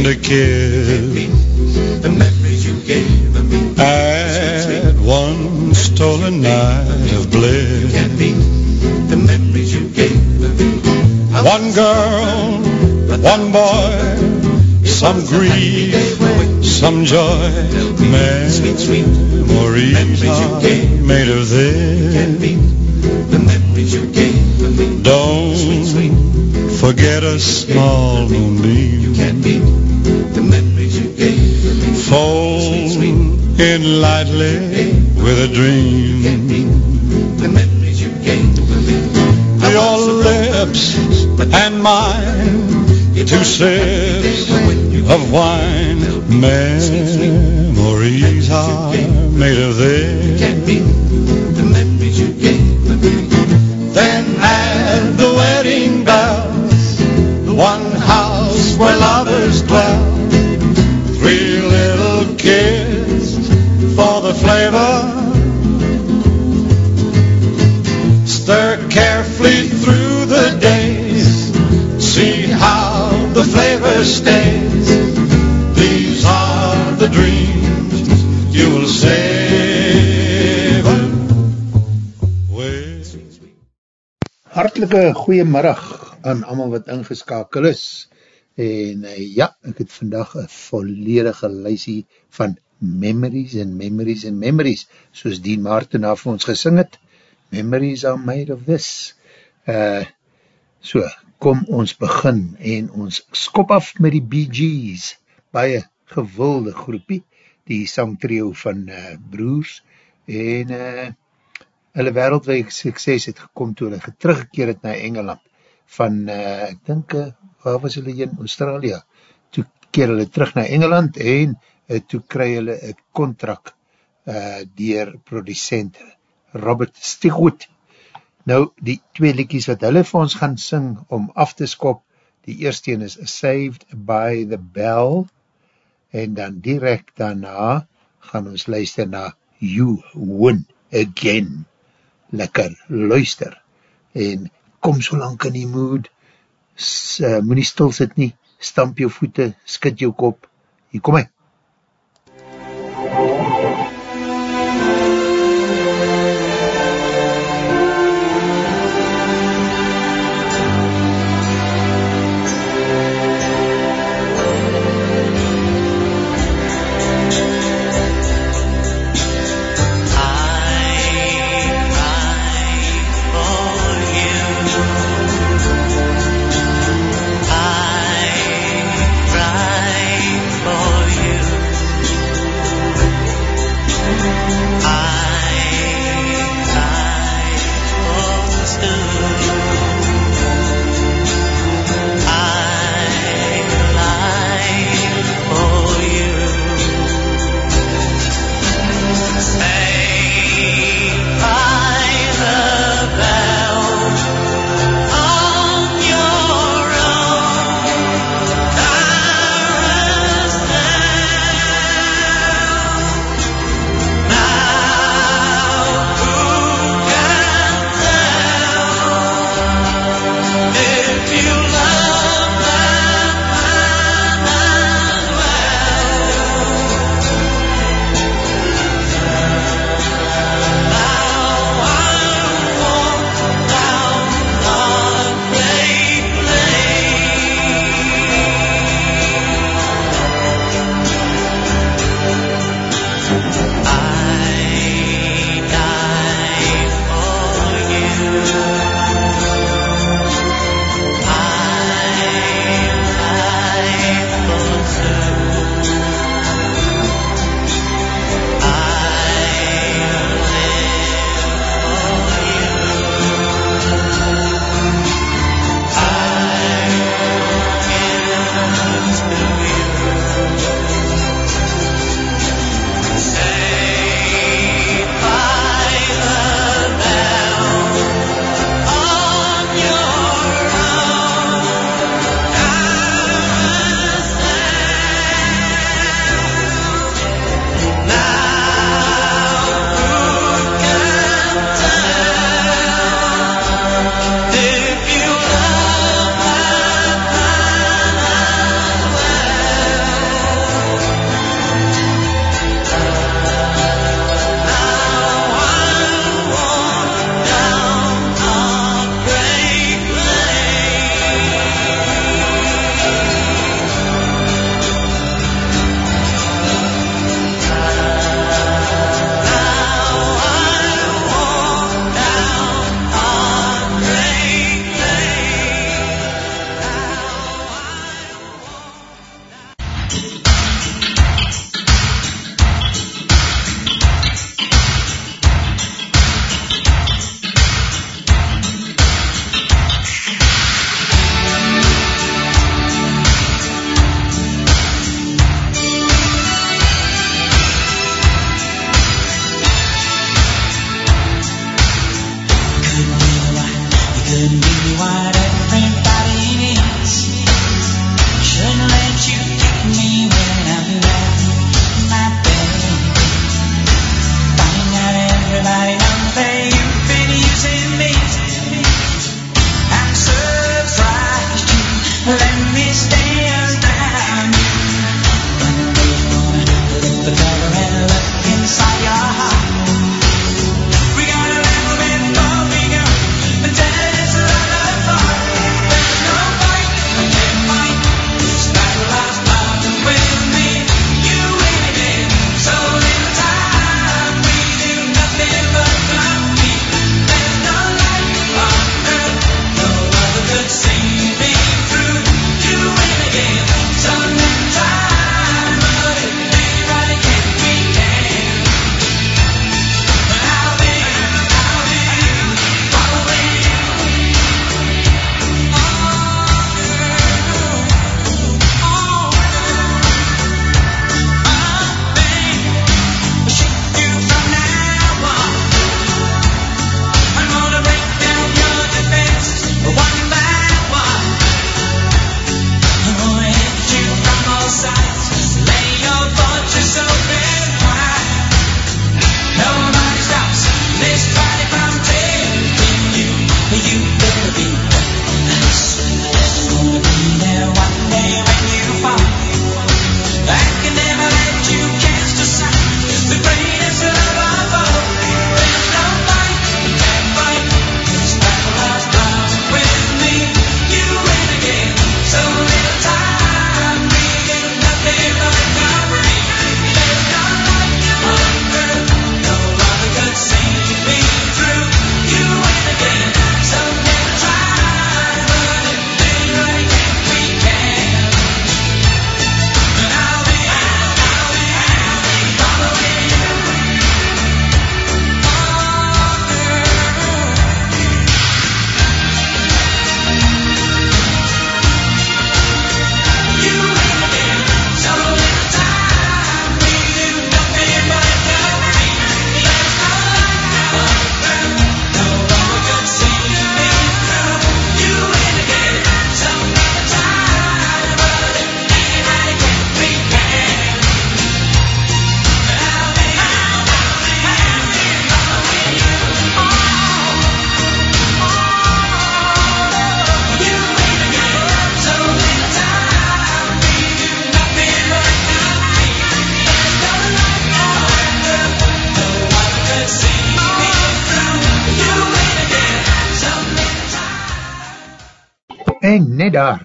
and a kiss. The memories you gave me. At one stolen night of bliss. The memories you gave me. One girl, one boy, some grief, some joy. Sweet, sweet Memories are made of this. beat the you gave me. Don't forget a small moonbeam. Gave me. Fold in lightly with a dream. The memories you gave me. Your lips and mine, two sips of wine. Memories are made of this. Flavor stays. These are the dreams you will savor. With Hartelike goeiemiddag aan allemaal wat ingeskakel is. En uh, ja, ek het vandag een volledige lysie van memories en memories en memories, soos Dean Martin af ons gesing het. Memories are made of this. Uh, so, kom ons begin en ons skop af met die Bee Gees, baie gewilde groepie, die sangtrio van uh, broers, en uh, hulle wereldwege sukses het gekom toe hulle teruggekeer het na Engeland van, uh, ek dink, uh, waar was hulle in Australië? Toe keer hulle terug na Engeland en uh, toe kry hulle een contract uh, dier producent Robert Stigwood. Nou, die twee liedjies wat hulle vir ons gaan sing om af te skop, die eerste een is Saved by the Bell en dan direct daarna gaan ons luister na You Win Again. Lekker luister. En kom so lang in die mood uh, moet nie stil sit nie stamp jou voete, skid jou kop. Hier kom hy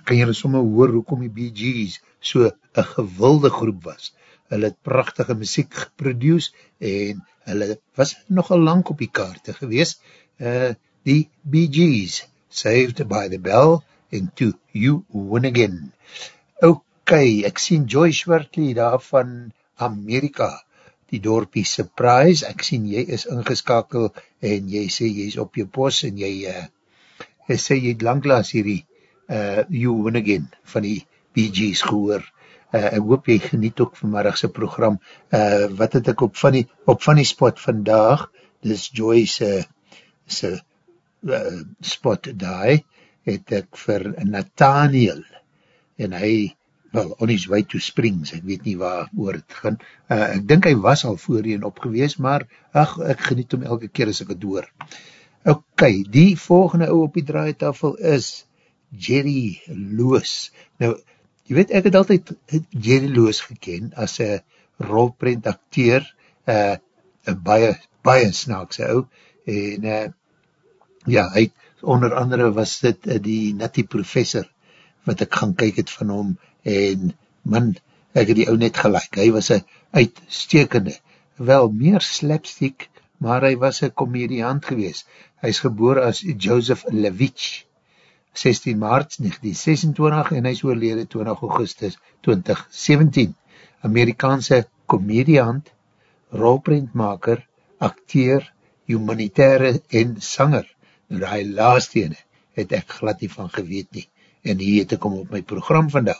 kan jy somme hoor hoekom die Bee Gees so een gewilde groep was. Hulle het prachtige muziek geproduce en hulle was nogal lang op die kaarte gewees. Uh, die Bee Gees, Saved by the Bell and To You Win Again. Ok, ek sien Joy Schwertley daar van Amerika, die dorpie Surprise, ek sien jy is ingeskakel en jy sê jy is op jou pos en jy, uh, sê jy het langklaas hierdie uh, You Win Again van die Bee Gees gehoor. Uh, ek hoop jy geniet ook vanmiddagse program. Uh, wat het ek op van die, op van die spot vandag, dis Joyce se uh, spot daai, het ek vir Nathaniel en hy wel, on his way to Springs, ek weet nie waar oor het gaan, uh, ek dink hy was al voorheen opgewees, maar ach, ek geniet om elke keer as ek het door. Ok, die volgende ou op die draaitafel is Jerry Loos. Nou, jy weet, ek het altyd Jerry Loos geken as een rolprint acteur, uh, een baie, baie snaakse ou, en uh, ja, hy, onder andere was dit uh, die Natty Professor, wat ek gaan kyk het van hom, en man, ek het die ou net gelijk, hy was een uitstekende, wel meer slapstick, maar hy was een komediant gewees, hy is geboor as Joseph Levitch, 16 maart 1926, en hy is oorlede 20 augustus 2017, Amerikaanse komediant, rolprintmaker, acteur, humanitaire en sanger, nou die laatste ene, het ek glad nie van geweet nie, en hier het ek om op my program vandag,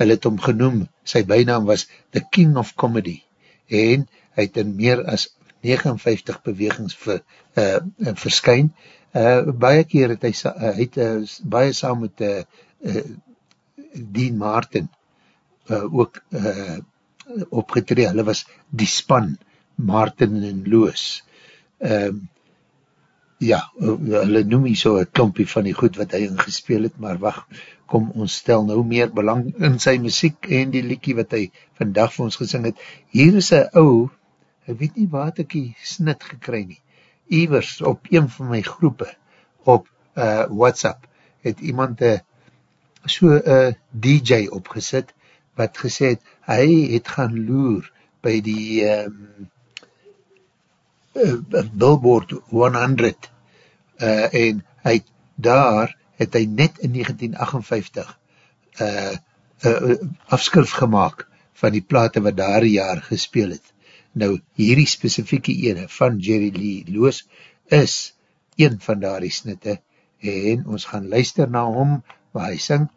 hy het om genoem, sy bijnaam was The King of Comedy, en hy het in meer as 59 bewegings ver, uh, verskyn, uh, baie keer het hy, uh, het, uh, baie saam met uh, uh, Dean Martin uh, ook uh, opgetree, hulle was die span, Martin en Loos, um, ja, hulle noem hier so een klompie van die goed wat hy ingespeel het, maar wacht, kom ons stel nou meer belang in sy muziek en die liekie wat hy vandag vir ons gesing het. Hier is een ou, ek weet nie wat ek die snit gekry nie, Ivers op een van my groepe op uh, WhatsApp het iemand uh, so een uh, DJ opgesit wat gesê het, hy het gaan loer by die um, uh, Billboard 100 uh, en hy daar het hy net in 1958 uh, uh, afskrif gemaakt van die plate wat daar jaar gespeel het. Nou, hierdie specifieke ene van Jerry Lee Loos is een van daar die snitte en ons gaan luister na hom waar hy sing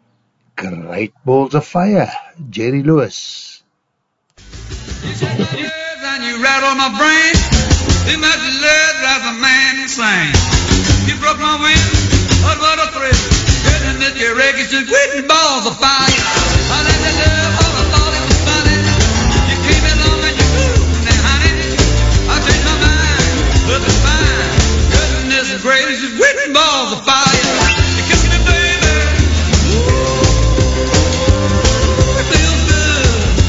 Great Balls of Fire, Jerry Lewis. and you rattle my brain. Too much love drives a man insane. You broke my will, but what a thrill. Goodness, your wreckage just quitting balls of fire. I let you love me,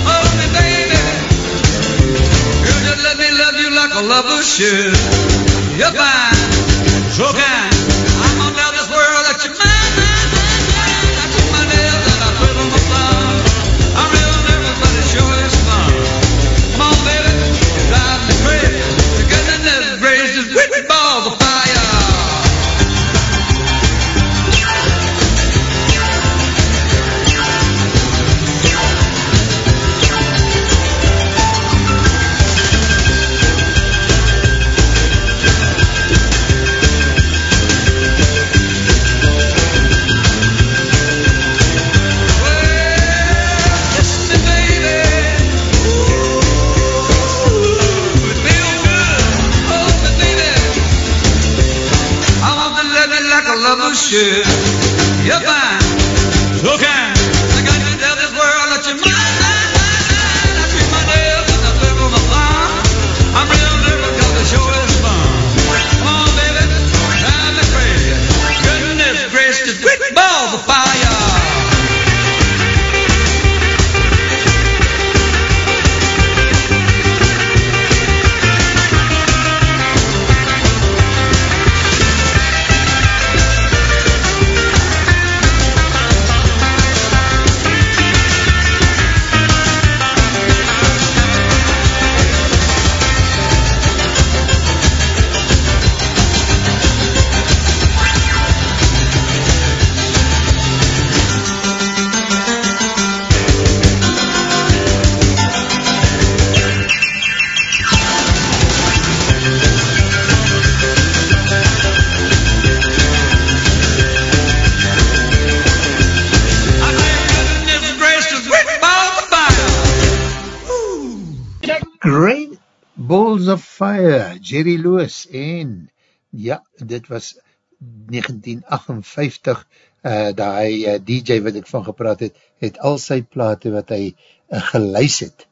oh, baby. Girl, just let me love you like a lover should. You're fine, so should. Yep, Fire, Jerry Lewis en ja, dit was 1958 uh, die uh, DJ wat ek van gepraat het, het al sy plate wat hy uh, geluis het,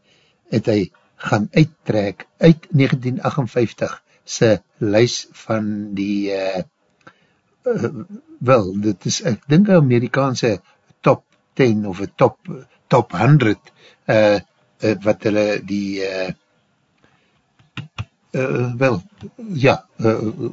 het hy gaan uittrek uit 1958 sy luis van die uh, uh, wel, dit is ek dink Amerikaanse top 10 of top, top 100 uh, uh, wat hulle die uh, uh, wel, ja uh,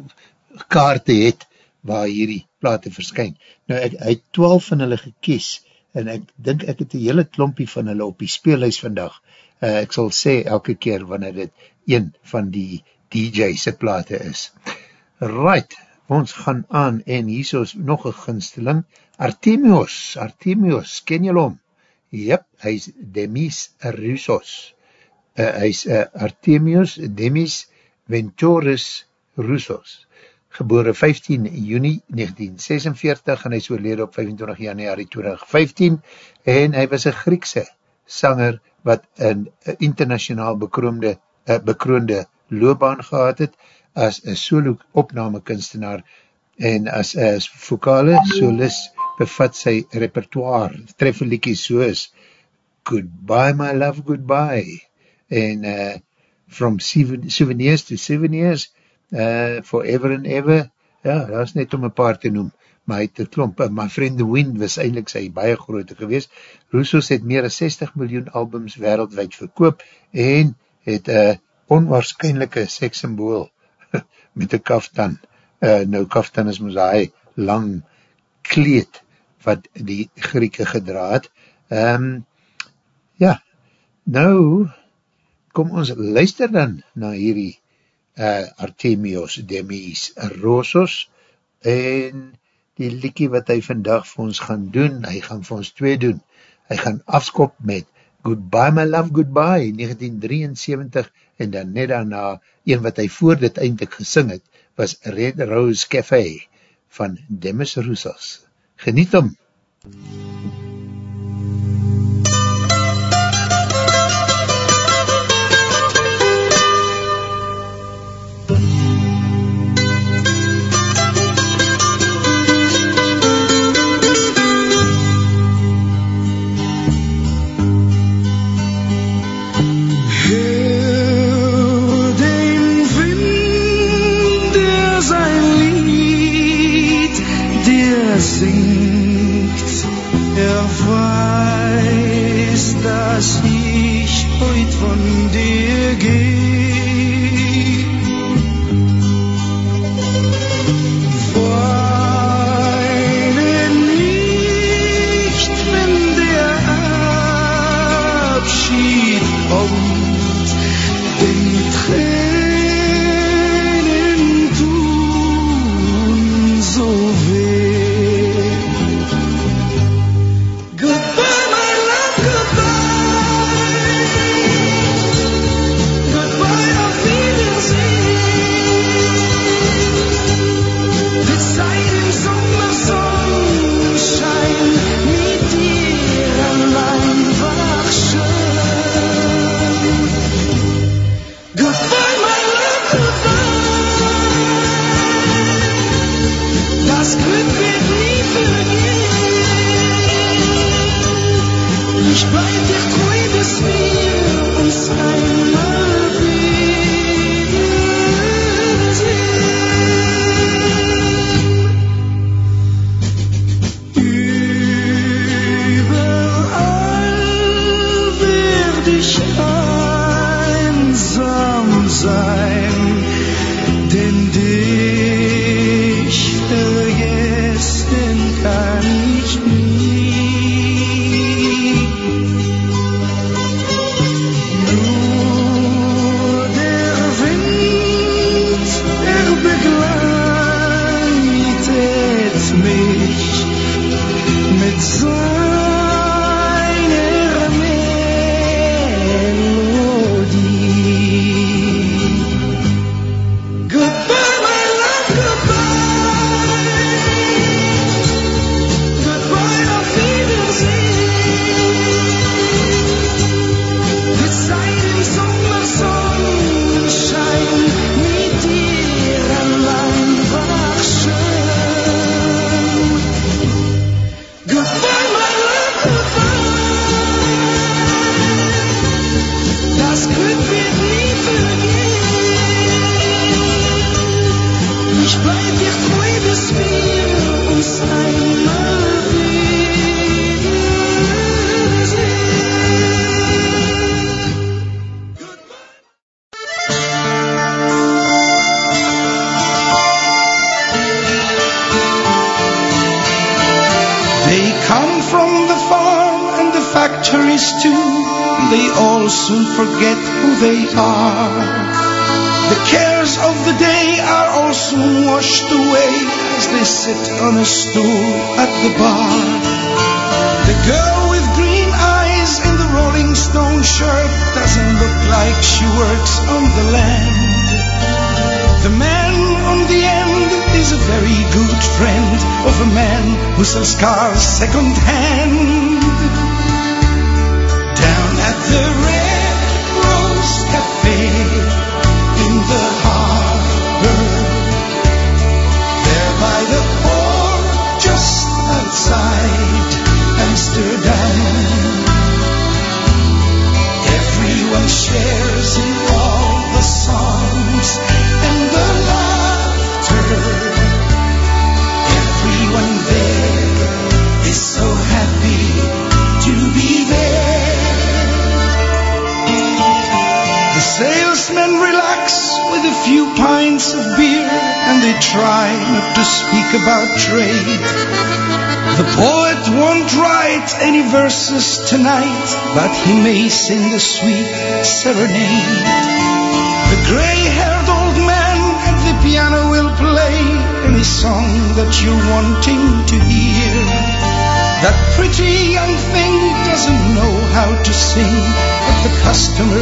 kaarte het waar hierdie plate verskyn. Nou, ek, hy het 12 van hulle gekies, en ek dink ek het die hele klompie van hulle op die speelhuis vandag. Uh, ek sal sê elke keer wanneer dit een van die DJ's plate is. Right, ons gaan aan, en hier is nog een ginsteling, Artemios, Artemios, ken jy hom? Jep, hy is Demis Roussos. Uh, hy is uh, Artemios Demis Venturis Roussos gebore 15 juni 1946 en hy is oorlede op 25 januari 2015 en hy was een Griekse sanger wat een internationaal bekroonde, uh, bekroonde loopbaan gehad het as een solo opname kunstenaar en as een vokale solist bevat sy repertoire treffeliekies soos Goodbye my love, goodbye en uh, From Souvenirs to Souvenirs uh, Forever and Ever, ja, dat is net om een paar te noem, maar hy het een klomp, uh, My Friend the Wind was eindelijk sy baie grote gewees, Roussos het meer as 60 miljoen albums wereldwijd verkoop, en het een uh, onwaarschijnlijke sekssymbool met een kaftan, uh, nou kaftan is moes hy lang kleed, wat die Grieke gedraad, um, ja, nou, kom ons luister dan na hierdie uh, Artemios Demis Rosos en die liekie wat hy vandag vir ons gaan doen, hy gaan vir ons twee doen, hy gaan afskop met Goodbye My Love Goodbye 1973 en dan net daarna een wat hy voor dit eindelijk gesing het, was Red Rose Café van Demis Rosos. Geniet om! MUZIEK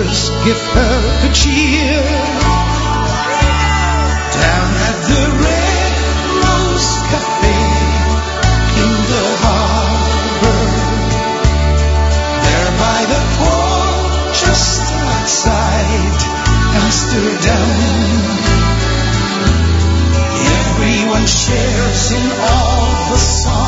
customers give her a cheer. Down at the Red Rose Cafe in the harbor, there by the port just outside Amsterdam. Everyone shares in all the songs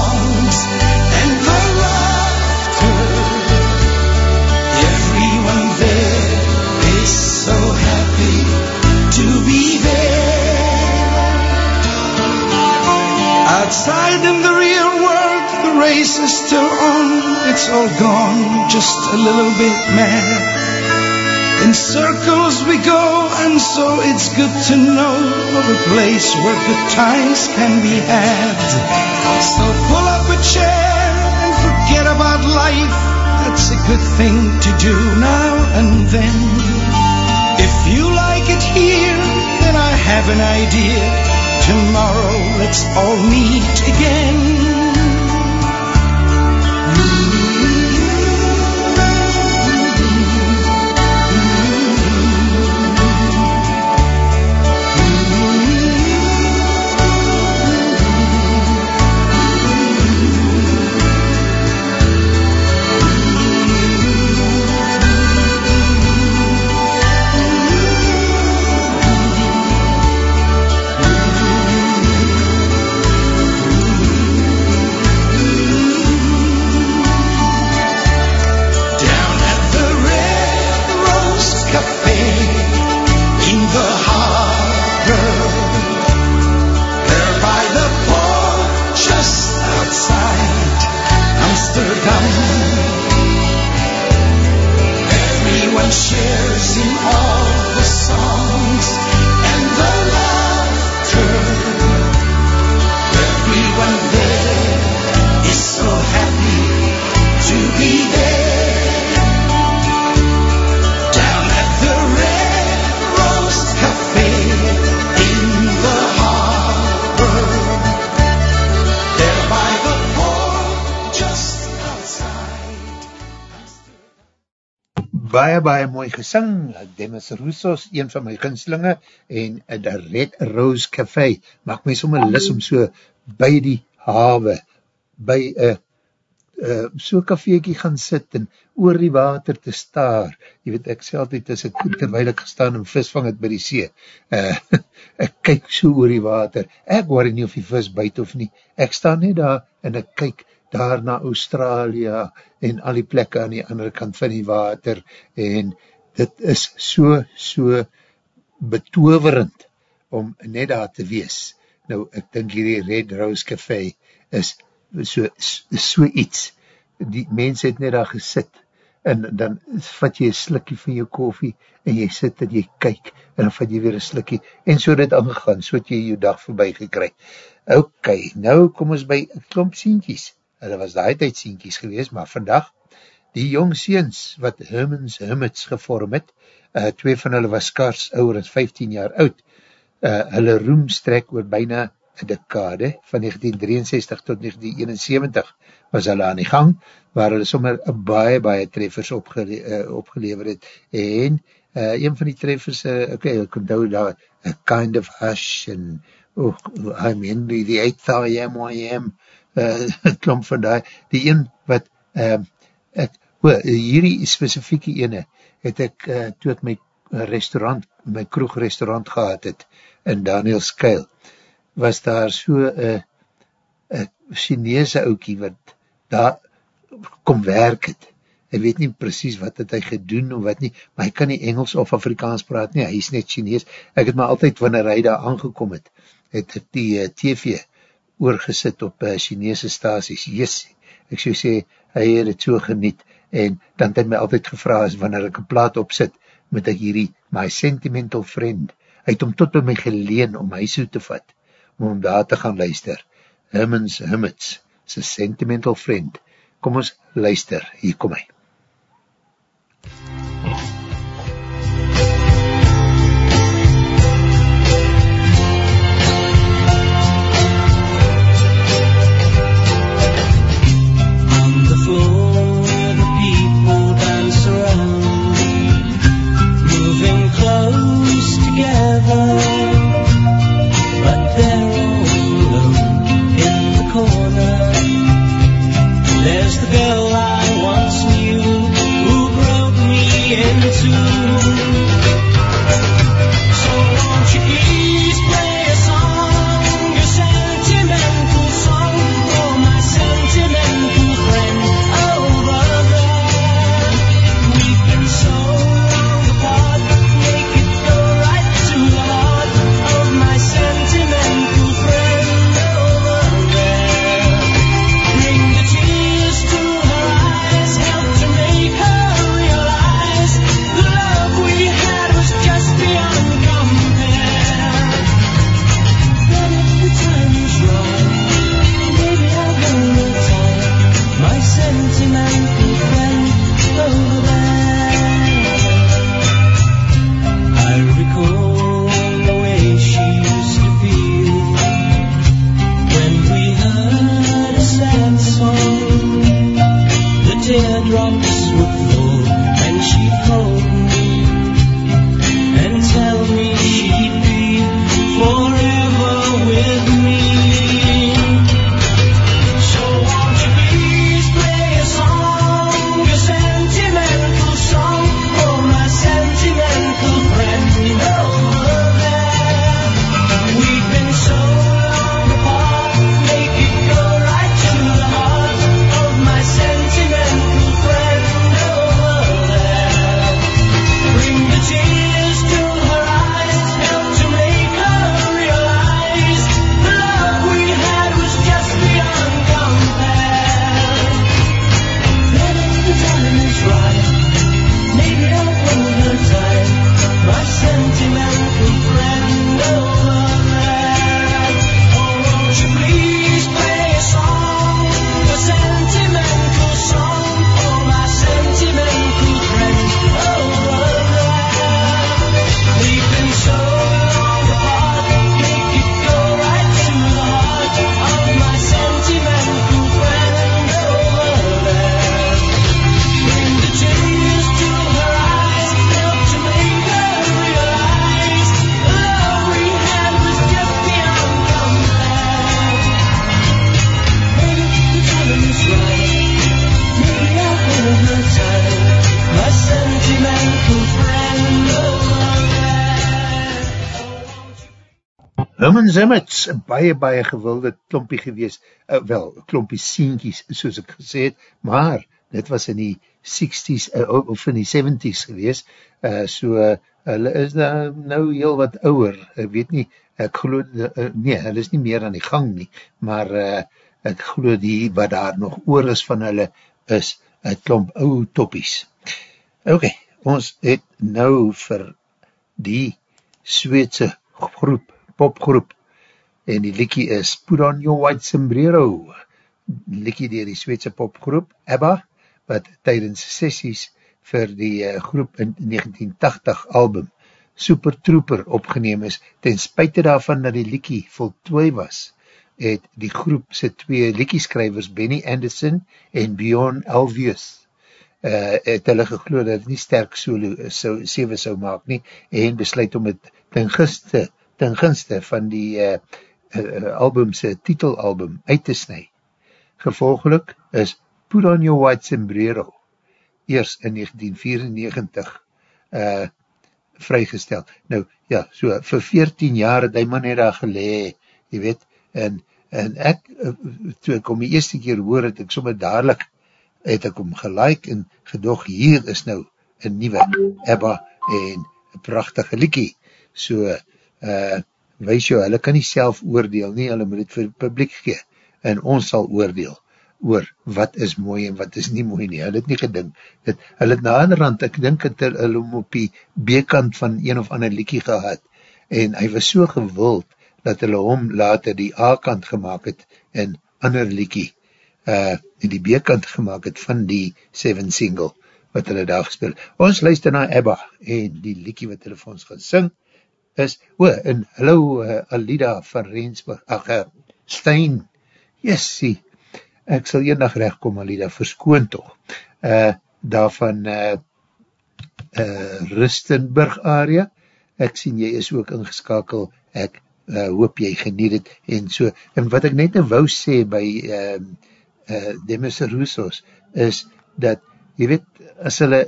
Outside in the real world, the race is still on. It's all gone, just a little bit mad. In circles we go, and so it's good to know of a place where good times can be had. So pull up a chair and forget about life. That's a good thing to do now and then. If you like it here, then I have an idea. Tomorrow let's all meet again. Mooi gesing, Demis Roussos, een van my ginslinge, en The Red Rose Café, maak my sommer lis om so by die hawe, by een uh, so kafeekie gaan sit en oor die water te staar. Jy weet, ek sê altyd, as ek, terwijl ek gestaan en vis vang het by die see, uh, ek kyk so oor die water, ek hoor nie of die vis buit of nie, ek staan net daar en ek kyk daar na Australië en al die plekke aan die andere kant van die water en dit is so, so betoverend om net daar te wees. Nou, ek dink hierdie Red Rose Café is so, so iets. Die mens het net daar gesit en dan vat jy een slikkie van jou koffie en jy sit en jy kyk en dan vat jy weer een slikkie en so dit aangegaan, so het jy jou dag voorbij gekry. Ok, nou kom ons by klomp sienkies. Hulle was daai tyd sienkies gewees, maar vandag die jong seens wat Hermans Hermits gevorm het, uh, twee van hulle was skars ouwer as 15 jaar oud, uh, hulle roem strek oor bijna een dekade, van 1963 tot 1971 was hulle aan die gang, waar hulle sommer baie, baie treffers opgele uh, opgelever het, en uh, een van die treffers, uh, ok, ek onthou daar, a kind of hush, en, oh, I mean, die 8th I am, I am, uh, klomp van die, die een wat, uh, ek, O, hierdie specifieke ene het ek, uh, toe ek my restaurant, my kroegrestaurant gehad het, in Daniel Skeil, was daar so een uh, Chinese oukie wat daar kom werk het. Hy weet nie precies wat het hy gedoen of wat nie, maar hy kan nie Engels of Afrikaans praat nie, hy is net Chinees. Ek het maar altyd, wanneer hy daar aangekom het, het ek die uh, TV oorgesit op uh, Chinese staties. Yes, ek so sê, hy het het so geniet, en dan het hy my altyd gevra is, wanneer ek een plaat opzit, moet ek hierdie, my sentimental friend, hy het om tot by my geleen om my so te vat, om om daar te gaan luister, Hummins Hummits, sy sentimental friend, kom ons luister, hier kom hy. Zimmets, baie, baie gewilde klompie gewees, uh, wel, klompie sienkies, soos ek gesê het, maar dit was in die 60s, uh, of in die 70s gewees, uh, so hulle is nou, nou heel wat ouwer, ek weet nie, ek geloof, uh, nee, hulle is nie meer aan die gang nie, maar uh, ek geloof die, wat daar nog oor is van hulle, is een klomp ou toppies. Ok, ons het nou vir die Sweedse groep, popgroep, en die liekie is Put on your white sombrero, liekie dier die Sweedse popgroep, ABBA, wat tydens sessies vir die uh, groep in 1980 album Super Trooper opgeneem is, ten spuite daarvan dat die liekie voltooi was, het die groep sy twee liekieskrywers Benny Anderson en Bjorn Alvius uh, het hulle gegloed dat het nie sterk solo so, 7 sou maak nie en besluit om het ten gunste, ten gunste van die uh, uh, albumse titelalbum uit te snu. Gevolgelik is Put on Your White Sombrero eers in 1994 uh, vrygestel. Nou, ja, so vir 14 jaar het hy man net daar gelee, jy weet, en, en ek, toe ek om die eerste keer hoor, het ek sommer dadelijk, het ek om gelijk en gedog, hier is nou een nieuwe Ebba en een prachtige liekie. So, uh, wees jou, hulle kan nie self oordeel nie, hulle moet het vir die publiek gee, en ons sal oordeel oor wat is mooi en wat is nie mooi nie, hulle het nie gedink, het, hulle het na ander rand, ek dink het hulle om op die B-kant van een of ander liekie gehad, en hy was so gewild, dat hulle hom later die A-kant gemaakt het, en ander liekie, uh, in die B-kant gemaakt het, van die 7 single, wat hulle daar gespeel. Ons luister na Ebba, en die liekie wat hulle vir ons gaan sing, is, o, en hallo uh, Alida van Rensburg, ach, uh, Stein, yes, sie, ek sal een dag rechtkom Alida, verskoon toch, uh, daarvan uh, uh, Rustenburg area, ek sien jy is ook ingeskakel, ek uh, hoop jy geniet het, en so, en wat ek net nou wou sê by uh, uh, Demis Roussos, is dat, jy weet, as hulle,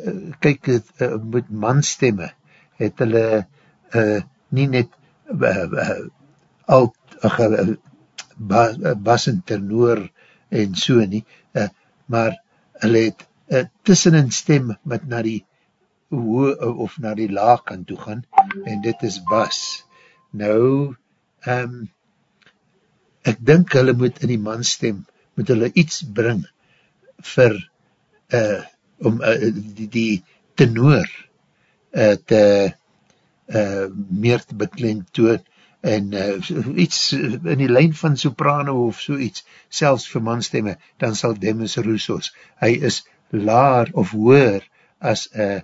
kyk, uh, met manstemme, het hulle, uh, nie net uh, uh, al uh, bas, en ternoor en so nie, uh, maar hulle het uh, tussen een stem wat na die hoe, of na die laag kan toegaan, en dit is bas. Nou, um, ek dink hulle moet in die manstem, moet hulle iets bring vir uh, om uh, die, die tenor uh, te uh, meer te beklend toon en uh, iets in die lijn van soprano of so iets, selfs vir manstemme, dan sal Demis Roussos, hy is laar of hoer as een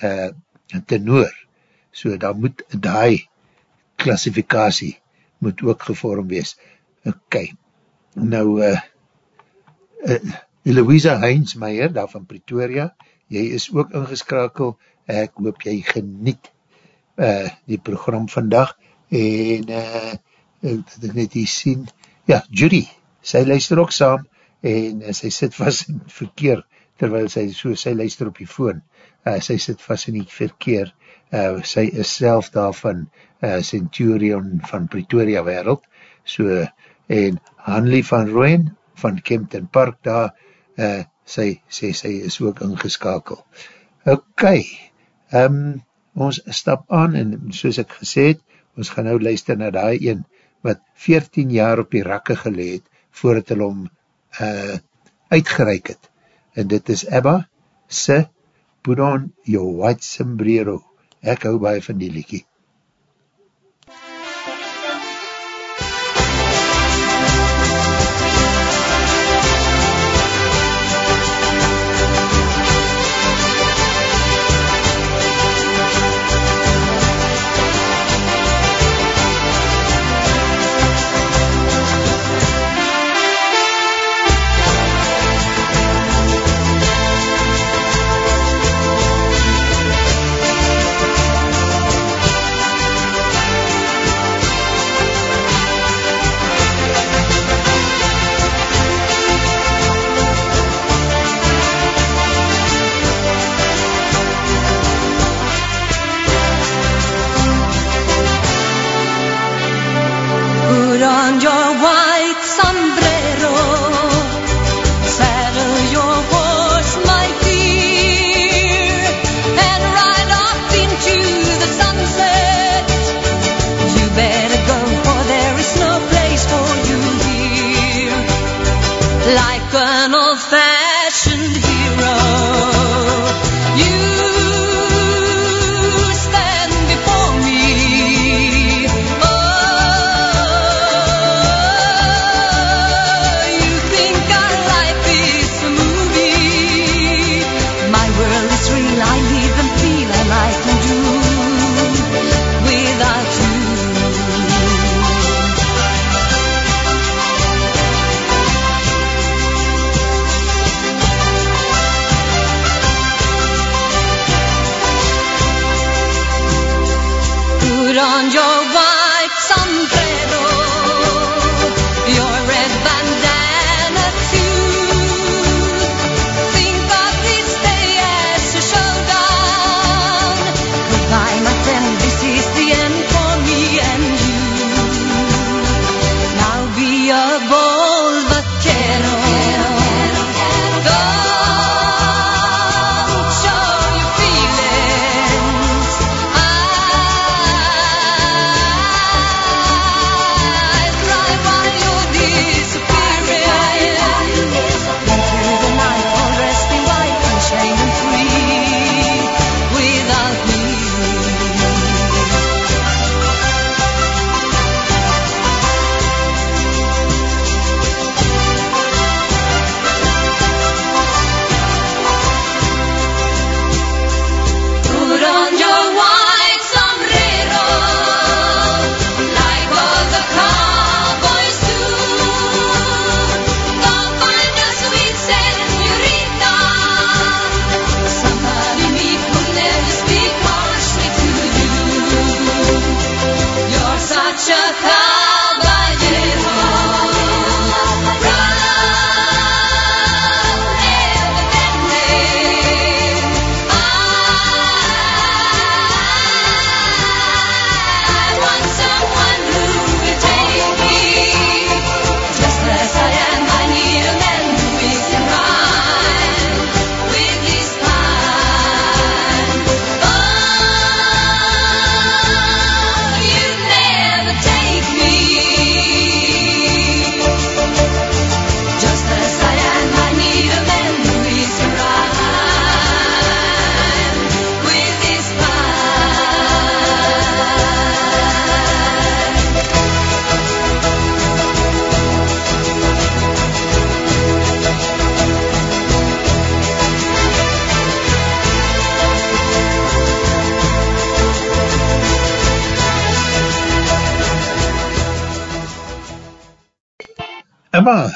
uh, uh, tenor, so dan moet die klassifikatie moet ook gevorm wees. Ok, nou uh, uh, Eloisa Heinzmeier, daar van Pretoria, jy is ook ingeskakel, ek hoop jy geniet uh, die program vandag en uh, dat ek net hier sien, ja, Judy, sy luister ook saam en uh, sy sit vast in verkeer terwyl sy so, sy luister op die phone, uh, sy sit vast in die verkeer, uh, sy is self daarvan uh, Centurion van Pretoria wereld, so, en Hanley van Rooyen van Kempton Park daar, uh, sy sê sy, sy is ook ingeskakel. Ok, um, ons stap aan en soos ek gesê het, ons gaan nou luister na die een wat 14 jaar op die rakke geleed voordat hulle om uh, uitgereik het. En dit is Ebba se Put on your white sombrero. Ek hou baie van die liekie.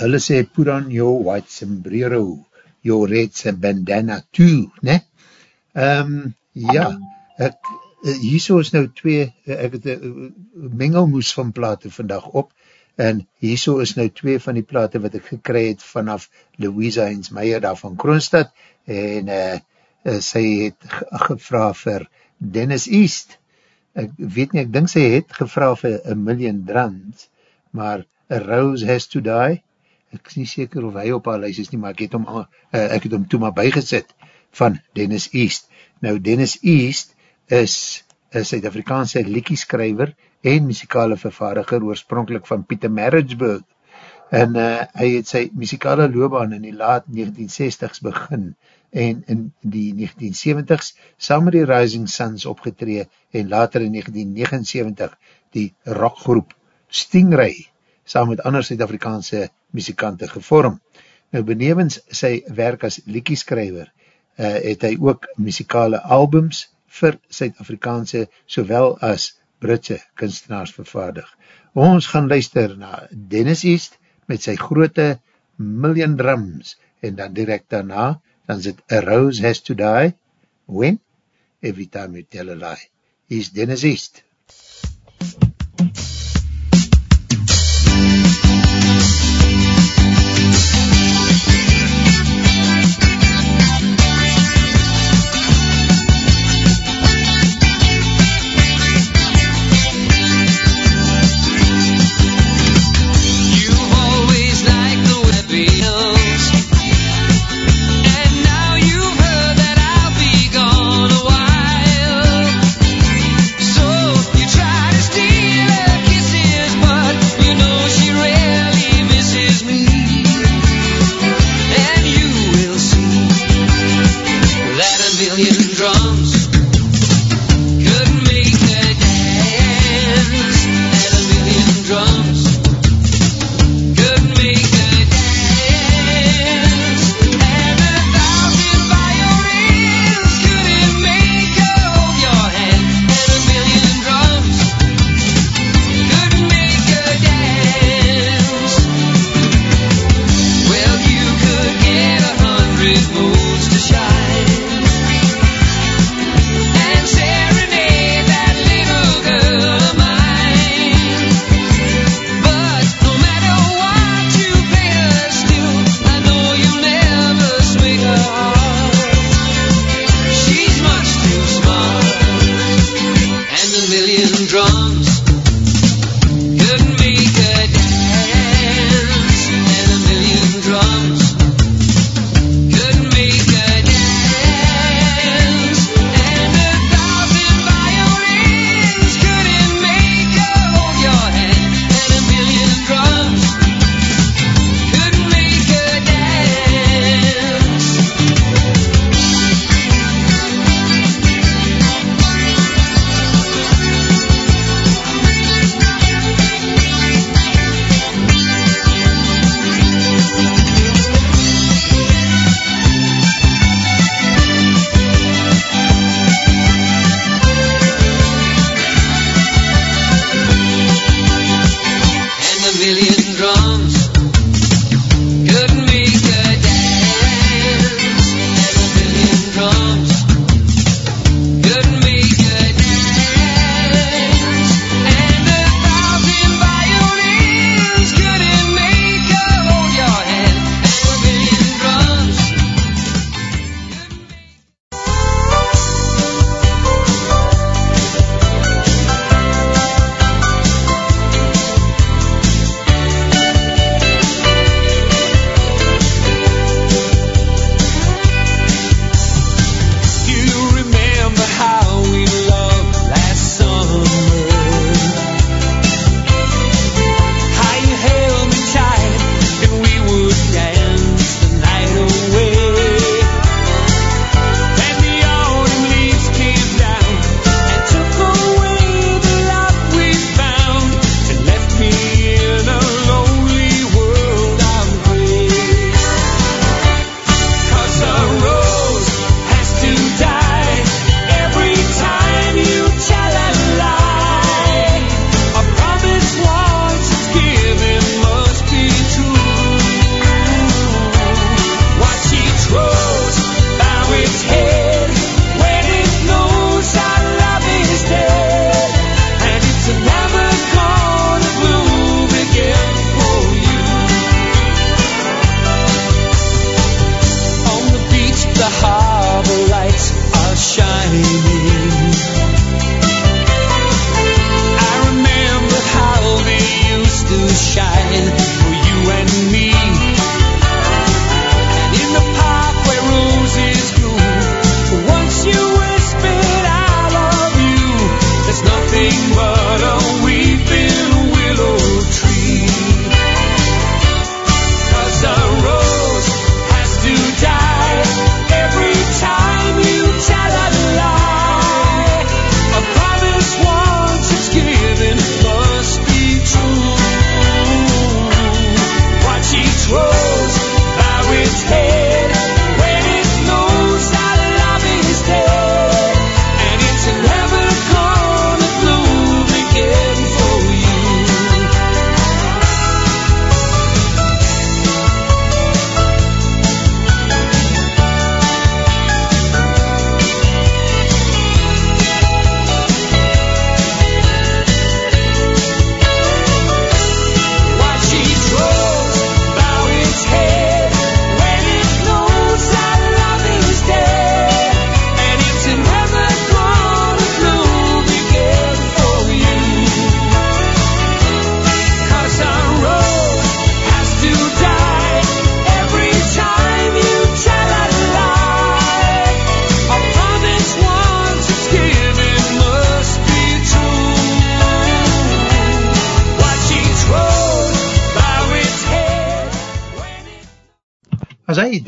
Hulle sê, put on your white sombrero, your red bandana too, ne? Um, ja, ek, eh, hierso is nou twee, eh, ek het een mengelmoes van plate vandag op, en hierso is nou twee van die plate wat ek gekry het vanaf Louisa Hensmeier daar van Kroonstad, en uh, sy het ge- gevra vir Dennis East, ek weet nie, ek dink sy het gevra vir a million drums, maar A Rose Has To Die, ek is nie seker of hy op haar lijst is nie, maar ek het hom, uh, ek het hom toe maar bygesit van Dennis East. Nou, Dennis East is een Suid-Afrikaanse liekieskrijver en muzikale vervaardiger oorspronkelijk van Pieter Marriageburg. En uh, hy het sy muzikale loopbaan in die laat 1960s begin en in die 1970s saam met die Rising Suns opgetree en later in 1979 die rockgroep Stingray saam met ander Suid-Afrikaanse muzikante gevorm. Nou benevens sy werk as liekieskrijver uh, het hy ook muzikale albums vir Suid-Afrikaanse sowel as Britse kunstenaars vervaardig. Ons gaan luister na Dennis East met sy grote Million Drums en dan direct daarna, dan het A Rose Has To Die, When? Every Time You Tell A Lie. Hier is Dennis East.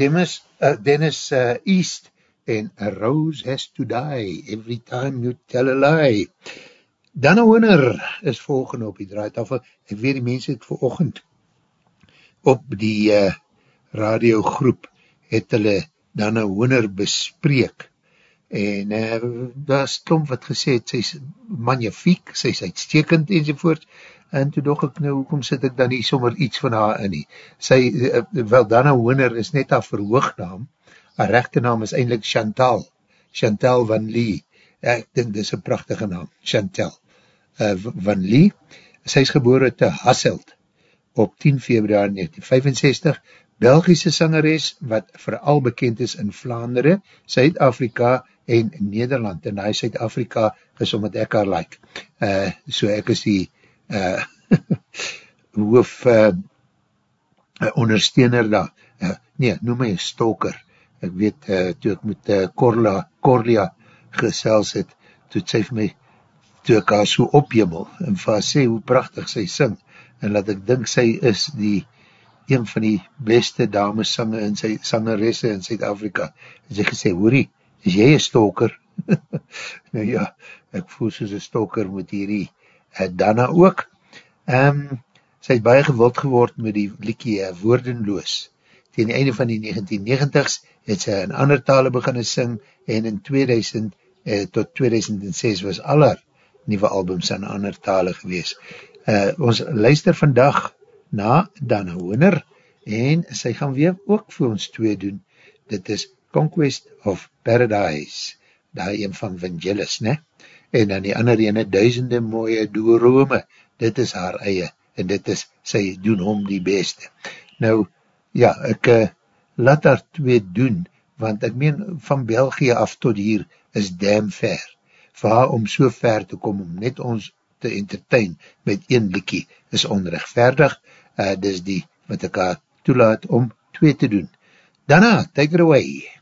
Dennis, uh, Dennis uh, East en A Rose Has to Die Every Time You Tell a Lie. Dana Winner is volgende op die draaitafel. Ek weet die mense het verochend op die uh, radiogroep het hulle Dana Winner bespreek. En uh, daar is klomp wat gesê het, sy is magnifiek, sy is uitstekend enzovoort. En toe dog ek nou, hoekom sit ek dan nie sommer iets van haar in nie? Sy, uh, wel Dana Winner is net haar verhoognaam, haar rechte naam is eindelijk Chantal, Chantal Van Lee. Ek dink dis een prachtige naam, Chantal uh, Van Lee. Sy is gebore te Hasselt op 10 februari 1965, Belgische sangeres wat vooral bekend is in Vlaanderen, Suid-Afrika en Nederland. En hy Suid-Afrika is omdat ek haar like. Uh, so ek is die uh, hoof uh, ondersteuner daar. Uh, nee, noem my stalker. Ek weet, uh, toe ek met uh, Corla, Corlia gesels het, toe het sy vir my, toe ek haar so opjemel, en vir haar sê hoe prachtig sy sing, en dat ek dink sy is die, een van die beste dames sange in sy sangeresse in Suid-Afrika, en sy gesê, hoorie, is jy een stalker? nou ja, ek voel soos een stalker met hierdie uh, Dana ook. Um, sy het baie gewild geword met die liekie uh, Woordenloos. Tegen die einde van die 1990s het sy in ander tale beginne sing en in 2000 uh, tot 2006 was al haar nieuwe albums in ander tale gewees. Uh, ons luister vandag na Dana Hooner en sy gaan weer ook vir ons twee doen. Dit is Conquest of Paradise daar een van Vangelis, ne? En dan die ander ene, duisende mooie doorome, dit is haar eie, en dit is, sy doen hom die beste. Nou, ja, ek uh, laat haar twee doen, want ek meen, van België af tot hier is damn ver. Vir haar om so ver te kom, om net ons te entertain met een liekie, is onrechtverdig, uh, dis die wat ek haar toelaat om twee te doen. Daarna, take it away.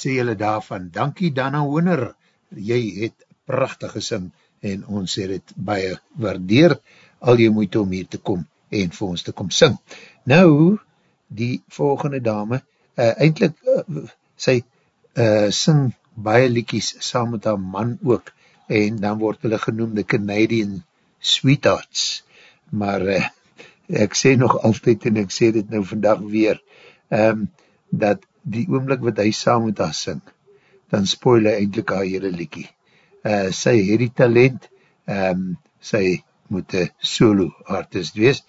Wat sê julle daarvan? Dankie Dana Hooner, jy het prachtig gesing en ons het het baie waardeer al jy moeite om hier te kom en vir ons te kom sing. Nou, die volgende dame, uh, eindelijk, uh, sy uh, sing baie liekies saam met haar man ook en dan word hulle genoem de Canadian Sweethearts. Maar uh, ek sê nog altyd en ek sê dit nou vandag weer, um, dat die oomlik wat hy saam met haar sing, dan spoil hy eindelijk haar hele liekie. Uh, sy het die talent, um, sy moet een solo artist wees.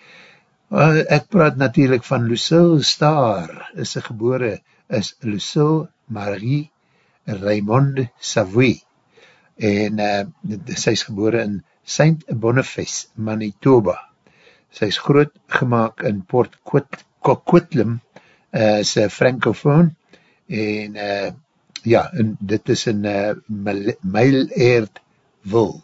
Uh, ek praat natuurlijk van Lucille Starr, is sy gebore, is Lucille Marie Raymond Savoy, en uh, sy is gebore in Saint Boniface, Manitoba. Sy is groot gemaakt in Port Coquitlam, uh, is uh, francophone, en uh, ja, en dit is in uh, Maileerdville,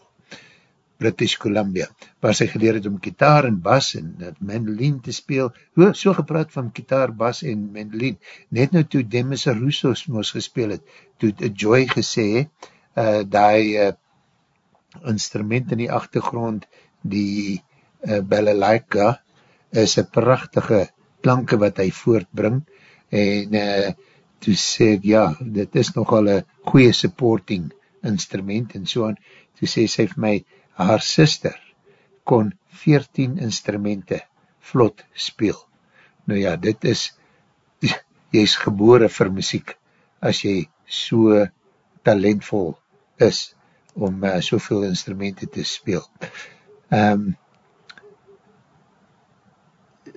British Columbia, waar sy geleer het om gitaar en bas en uh, mandolin te speel, Ho, so gepraat van gitaar, bas en mandolin, net nou toe Demis Roussos moes gespeel het, toe het Joy gesê, uh, die uh, instrument in die achtergrond, die uh, balalaika, is een prachtige klanke wat hy voortbring, en uh, toe sê ek, ja, dit is nogal een goeie supporting instrument, en so aan, toe sê sy vir my, haar sister kon 14 instrumente vlot speel. Nou ja, dit is, jy is gebore vir muziek, as jy so talentvol is, om uh, soveel instrumente te speel. Um,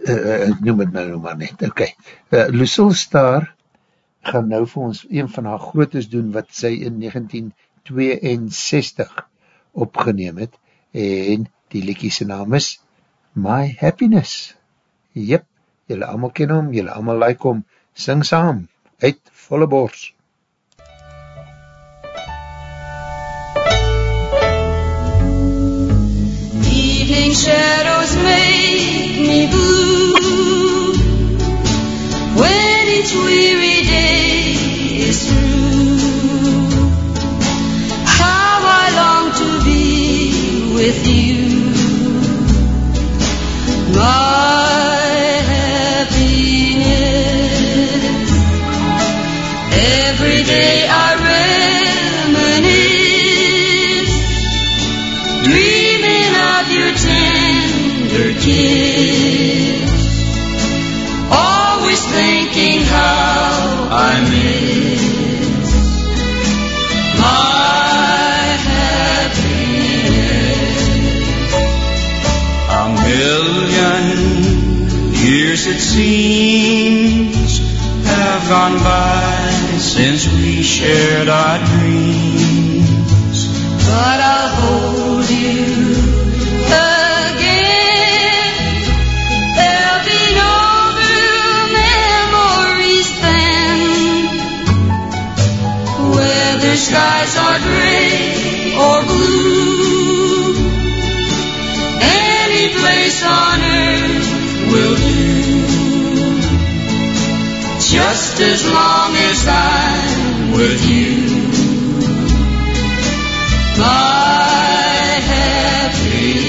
uh, ek noem het nou maar net, ok. Uh, Lucille Starr gaan nou vir ons een van haar grootes doen, wat sy in 1962 opgeneem het, en die liekie sy naam is My Happiness. Jep, jylle allemaal ken hom, jylle allemaal like hom, sing saam, uit volle bors. Evening shadows make me blue when each weary day is through. How I long to be with you, seems have gone by since we shared our dreams. But I'll hold you again. There'll be no blue memories then. Whether skies are gray or Just as long as I'm with you. My happiness.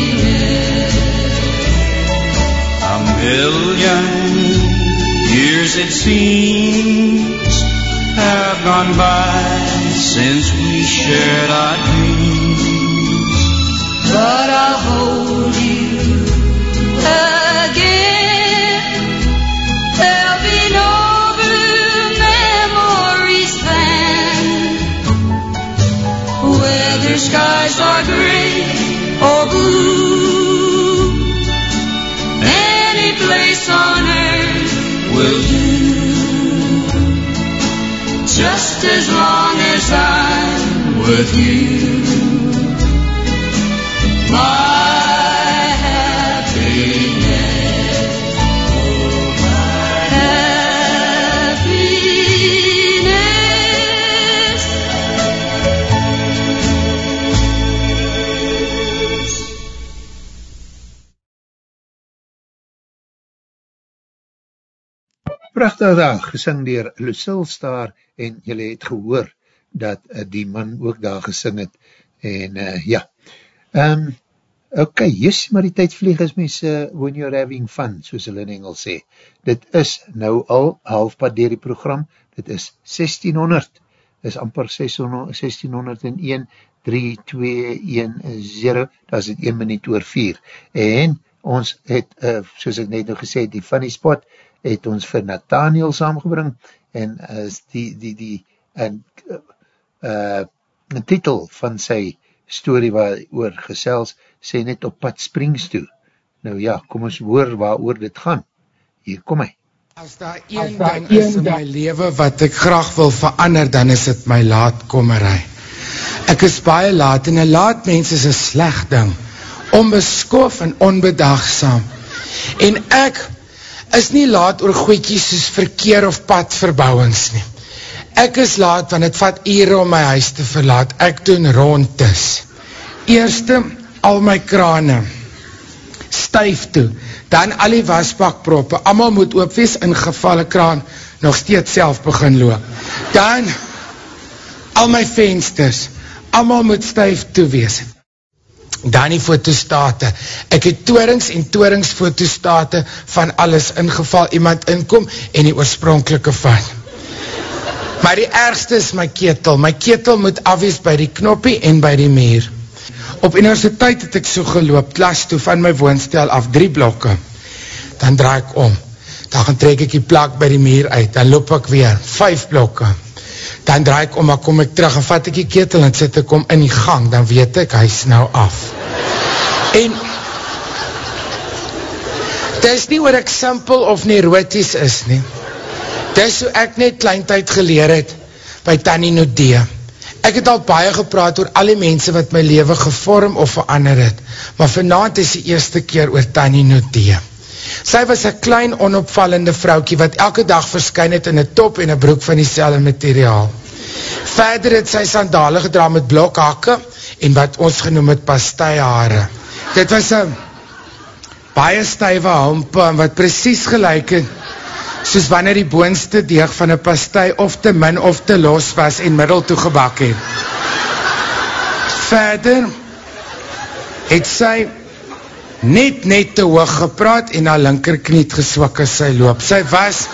A million years it seems have gone by since we shared our dreams. But I'll hold you skies are gray or blue, any place on earth will do. Just as long as I'm with you. My Prachtig daar, gesing dier Lucille Star en jylle het gehoor dat uh, die man ook daar gesing het en uh, ja. Um, ok, yes, maar die tijd vlieg is mys uh, when you're having fun, soos hulle in Engels sê. Dit is nou al halfpad dier die program, dit is 1600 is amper 600, 1601 3, 2, 1, 0 dat is het 1 minuut oor 4 en ons het, uh, soos ek net nou gesê, die funny spot het ons vir Nathaniel saamgebring en is die die die en uh, uh, titel van sy story waar oor gesels sê net op pad springs toe nou ja, kom ons hoor waar oor dit gaan hier kom hy As daar een ding is in my leven wat ek graag wil verander, dan is het my laatkommerij. Ek is baie laat en een laat mens is een sleg ding, onbeskof en onbedagsam. En ek is nie laat oor goeikies soos verkeer of padverbouwings nie. Ek is laat want het vat ure om my huis te verlaat. Ek doen rondtes. Eerste, al my krane. Stuif toe. Dan al die wasbakproppe. Amal moet oopwees in gevalle kraan nog steeds self begin loop. Dan al my vensters. Amal moet stuif toe wees dan die fotostate. Ek het toerings en toerings fotostate van alles ingeval iemand inkom en die oorspronkelike van. Maar die ergste is my ketel. My ketel moet afwees by die knoppie en by die meer. Op universiteit het ek so geloop, klas toe van my woonstel af, drie blokke. Dan draai ek om. Dan gaan trek ek die plak by die meer uit. Dan loop ek weer, vijf blokke. Dan draai ek om, dan kom ek terug en vat ek die ketel en sit ek om in die gang. Dan weet ek, hy is nou af. En dit is nie oor ek simpel of neuroties is nie. Dit is hoe ek net kleintijd geleer het by Tanny Nodee. Ek het al baie gepraat oor alle mense wat my leven gevorm of verander het, maar vanavond is die eerste keer oor Tanny Nodee. Sy was een klein onopvallende vroukie wat elke dag verskyn het in een top en een broek van die selle materiaal. Verder het sy sandale gedra met blokhakke en wat ons genoem het pasteihaare. Dit was een baie stuive hampe wat precies gelijk het soos wanneer die boonste deeg van een pastei of te min of te los was en middel toegebak het. Verder het sy net net te hoog gepraat en haar linkerkniet geswak as sy loop. Sy was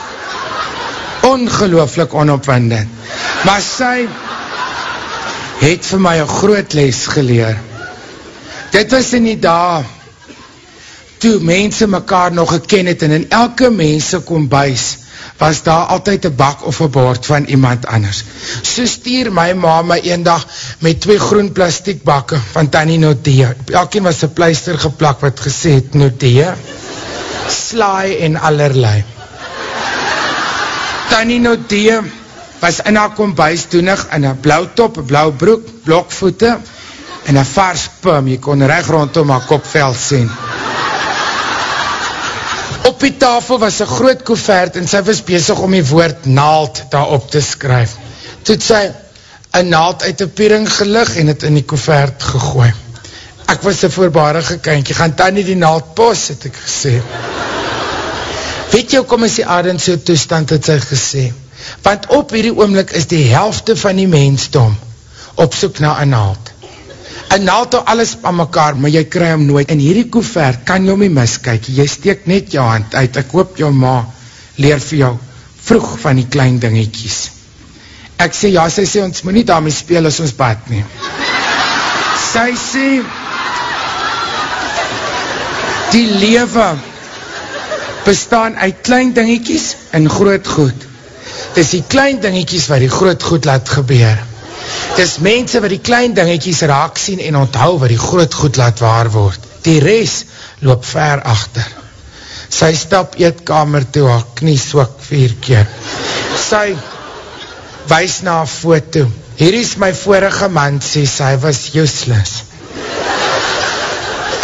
ongelooflik onopwindend. Maar sy het vir my een groot les geleer. Dit was in die dag toe mense mekaar nog geken het en in elke mense kom buis was daar altyd een bak of een bord van iemand anders. So stuur my ma my een dag met twee groen plastiek bakke van Tanny Nodee. Elkeen was een pleister geplak wat gesê het Nodee, slaai en allerlei. Tanny Nodee was in haar kombuis doenig in een blauw top, een blauw broek, blokvoete en een vars pum. Je kon recht rondom haar kopvel sien. Op die tafel was een groot koevert en sy was bezig om die woord naald daarop te skryf. Toe sy een naald uit die piering gelig en het in die koevert gegooi. Ek was een voorbarige kynkie, gaan dan nie die naald pos, het ek gesê. Weet jy, kom is die aard in so'n toestand, het sy gesê. Want op hierdie oomlik is die helfte van die mensdom op soek na een naald. Een naald hou alles aan mekaar, maar jy kry hom nooit. In hierdie koevert kan jy hom nie miskyk. Jy steek net jou hand uit. Ek hoop jou ma leer vir jou vroeg van die klein dingetjies. Ek sê, ja, sy sê, ons moet nie daarmee speel as ons bad nie. Sy sê, die lewe bestaan uit klein dingetjies en groot goed. Dis die klein dingetjies wat die groot goed laat gebeur. Dis mense wat die klein dingetjies raak sien en onthou wat die groot goed laat waar word. Die res loop ver achter. Sy stap eetkamer toe, haar knie swak vier keer. Sy wys na een foto. Hier is my vorige man, sê sy, was useless.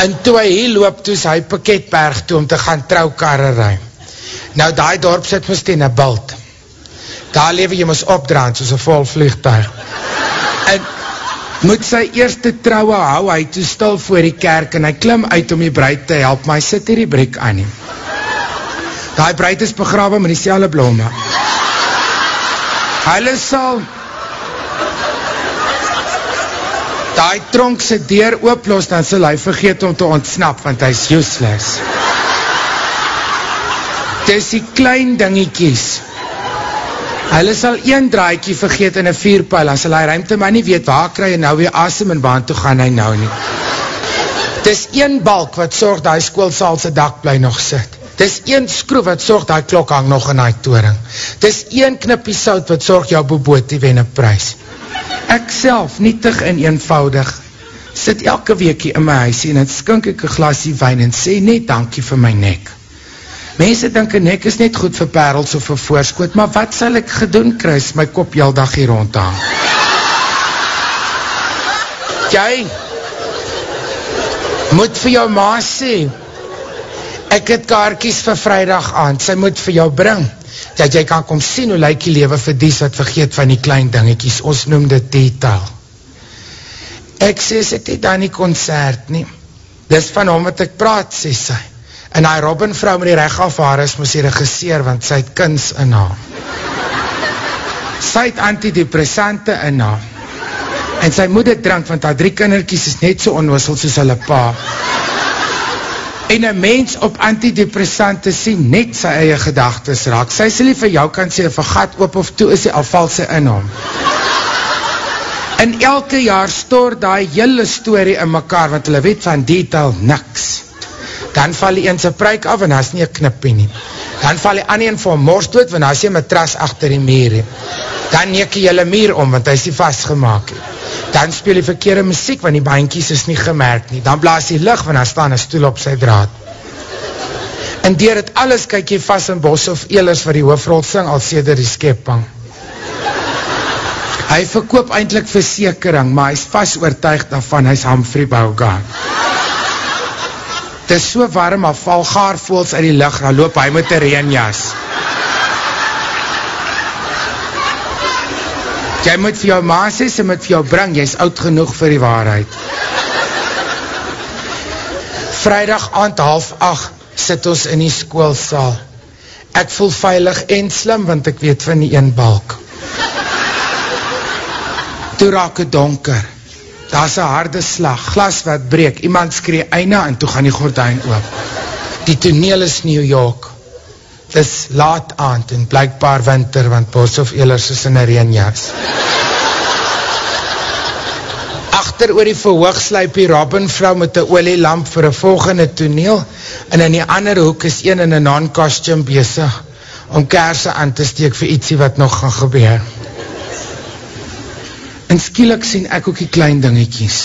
En toe hy hier loop, toe is hy paketberg toe om te gaan trouwkarre ruim. Nou, die dorp sit moest in een bult. Daar lewe jy moest opdraand, soos een vol vliegtuig. En moet sy eerste trouwe hou, hy toe stil voor die kerk, en hy klim uit om die bruid te help, maar hy sit hier die brek aan nie. Die bruid is begrawe met die selle blome. Hulle sal die tronk sy deur ooplos, dan sal hy vergeet om te ontsnap, want hy is useless. Dis die klein dingiekies. Hulle sal een draaikie vergeet in een vierpijl, sal hy ruimte maar nie weet waar kry hy nou weer asem en baan toe gaan hy nou nie. Dis een balk wat sorg dat hy skoolsaal sy dak bly nog sit. Dis een skroef wat sorg dat die klok hang nog in die toering. Dis een knippie sout wat sorg jou boboot die wen een prijs. Ek self, nietig en eenvoudig, sit elke weekie in my huisie en het skink ek een glasie wijn en sê net dankie vir my nek. Mense dink een nek is net goed vir perels of vir voorskoot, maar wat sal ek gedoen kruis my kop jyl dag hier rondhang? Jy moet vir jou ma sê, ek het kaartjies vir vrijdag aan, sy moet vir jou bring, dat jy kan kom sien hoe lyk die lewe vir dies wat vergeet van die klein dingetjies, ons noem dit detail. Ek sê, sy het dan nie concert nie, dis van hom wat ek praat, sê sy, en die Robin vrou met die recht af haar is, moes hy regisseer, want sy het kins in haar. Sy het antidepressante in haar, en sy moet het drink, want haar drie kinderkies is net so onwissel soos hulle pa en een mens op antidepressante sien net sy eie gedagtes raak. Sy sê nie vir jou kan sê, vergat op of toe is die afval sy in hom. En elke jaar stoor die hele story in mekaar, want hulle weet van detail niks. Dan val die een sy pruik af en hy is nie een knippie nie. Dan val die ander een van mors dood, want hy is een matras achter die meer. Dan neek die hele meer om, want hy is die vastgemaak. Dan speel die verkeerde muziek, want die baankies is nie gemerkt nie. Dan blaas die licht, want hy staan een stoel op sy draad. En dier het alles kyk jy vast in bos of eelers vir die hoofrol sing, al sêder die skeping. Hy verkoop eindelijk versekering, maar hy is vast oortuigd daarvan, hy is Humphrey Bogart. Het is so warm, maar val gaarvoels uit die licht, dan loop hy met die reenjas. Jy moet vir jou maas sê, sy moet vir jou bring, jy is oud genoeg vir die waarheid. Vrijdag aand half acht, sit ons in die skoolsaal. Ek voel veilig en slim, want ek weet van die een balk. Toe raak het donker daar is een harde slag, glas wat breek, iemand skree eina en toe gaan die gordijn oop. Die toneel is New York. Het is laat aand en blijkbaar winter, want Bos of Elers is in een reenjas. Achter oor die verhoog sluip die Robin-vrou met die olielamp vir een volgende toneel en in die andere hoek is een in een non-costume bezig om kerse aan te steek vir ietsie wat nog gaan gebeur. En skielik sien ek ook die klein dingetjies,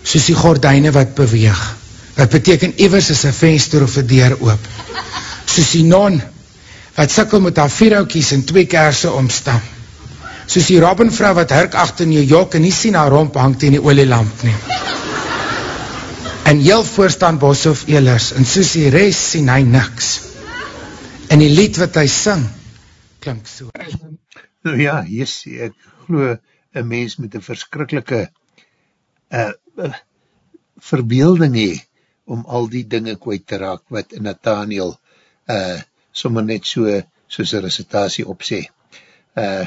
soos die gordijne wat beweeg, wat beteken ewers is een venster of een deur oop, soos die non, wat sikkel met haar vier oukies en twee kerse omstam. Soos die robbenvrou wat herk achter New York en nie sien haar romp hangt in die olielamp nie. En heel voorstaan bos of eelers en soos die rest sien hy niks. En die lied wat hy sing, klink so. Nou ja, yes, ek geloof een mens met een verskrikkelike uh, uh, verbeelding hee om al die dinge kwijt te raak wat Nathaniel uh, sommer net so soos een recitatie opsê. Uh,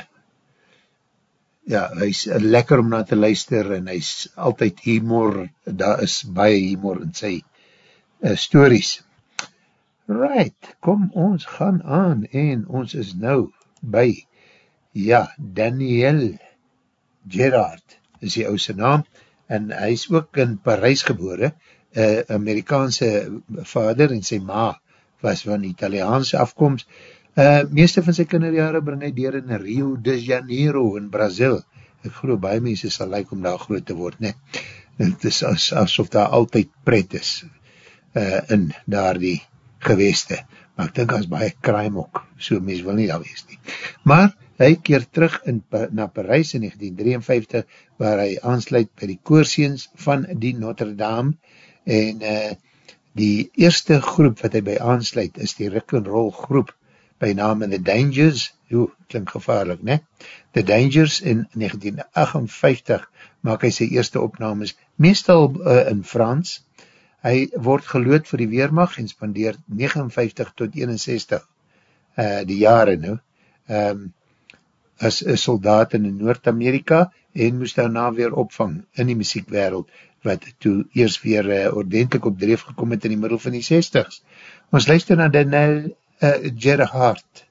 ja, hy is lekker om na te luister en hy is altyd humor, daar is baie humor in sy uh, stories. Right, kom ons gaan aan en ons is nou by, ja, Daniel Gerard is die ouse naam en hy is ook in Parijs gebore, uh, Amerikaanse vader en sy ma was van Italiaanse afkomst. Uh, meeste van sy kinderjare bring hy dier in Rio de Janeiro in Brazil. Ek geloof baie mense sal like om daar groot te word, ne? Het is as, asof daar altyd pret is uh, in daar die geweeste. Maar ek dink as baie crime ook, so mens wil nie daar wees nie. Maar hy keer terug in, na Parijs in 1953, waar hy aansluit by die koorseens van die Notre Dame, en uh, die eerste groep wat hy by aansluit is die Rick and Roll groep by name The Dangers, oe, klink gevaarlik, ne? The Dangers in 1958 maak hy sy eerste opnames, meestal uh, in Frans. Hy word gelood vir die Weermacht en spandeer 59 tot 61 uh, eh, die jare nou, um, as een soldaat in Noord-Amerika en moest daarna weer opvang in die muziekwereld wat toe eers weer uh, ordentlik op dreef gekom het in die middel van die 60s. Ons luister na Daniel uh, Gerhardt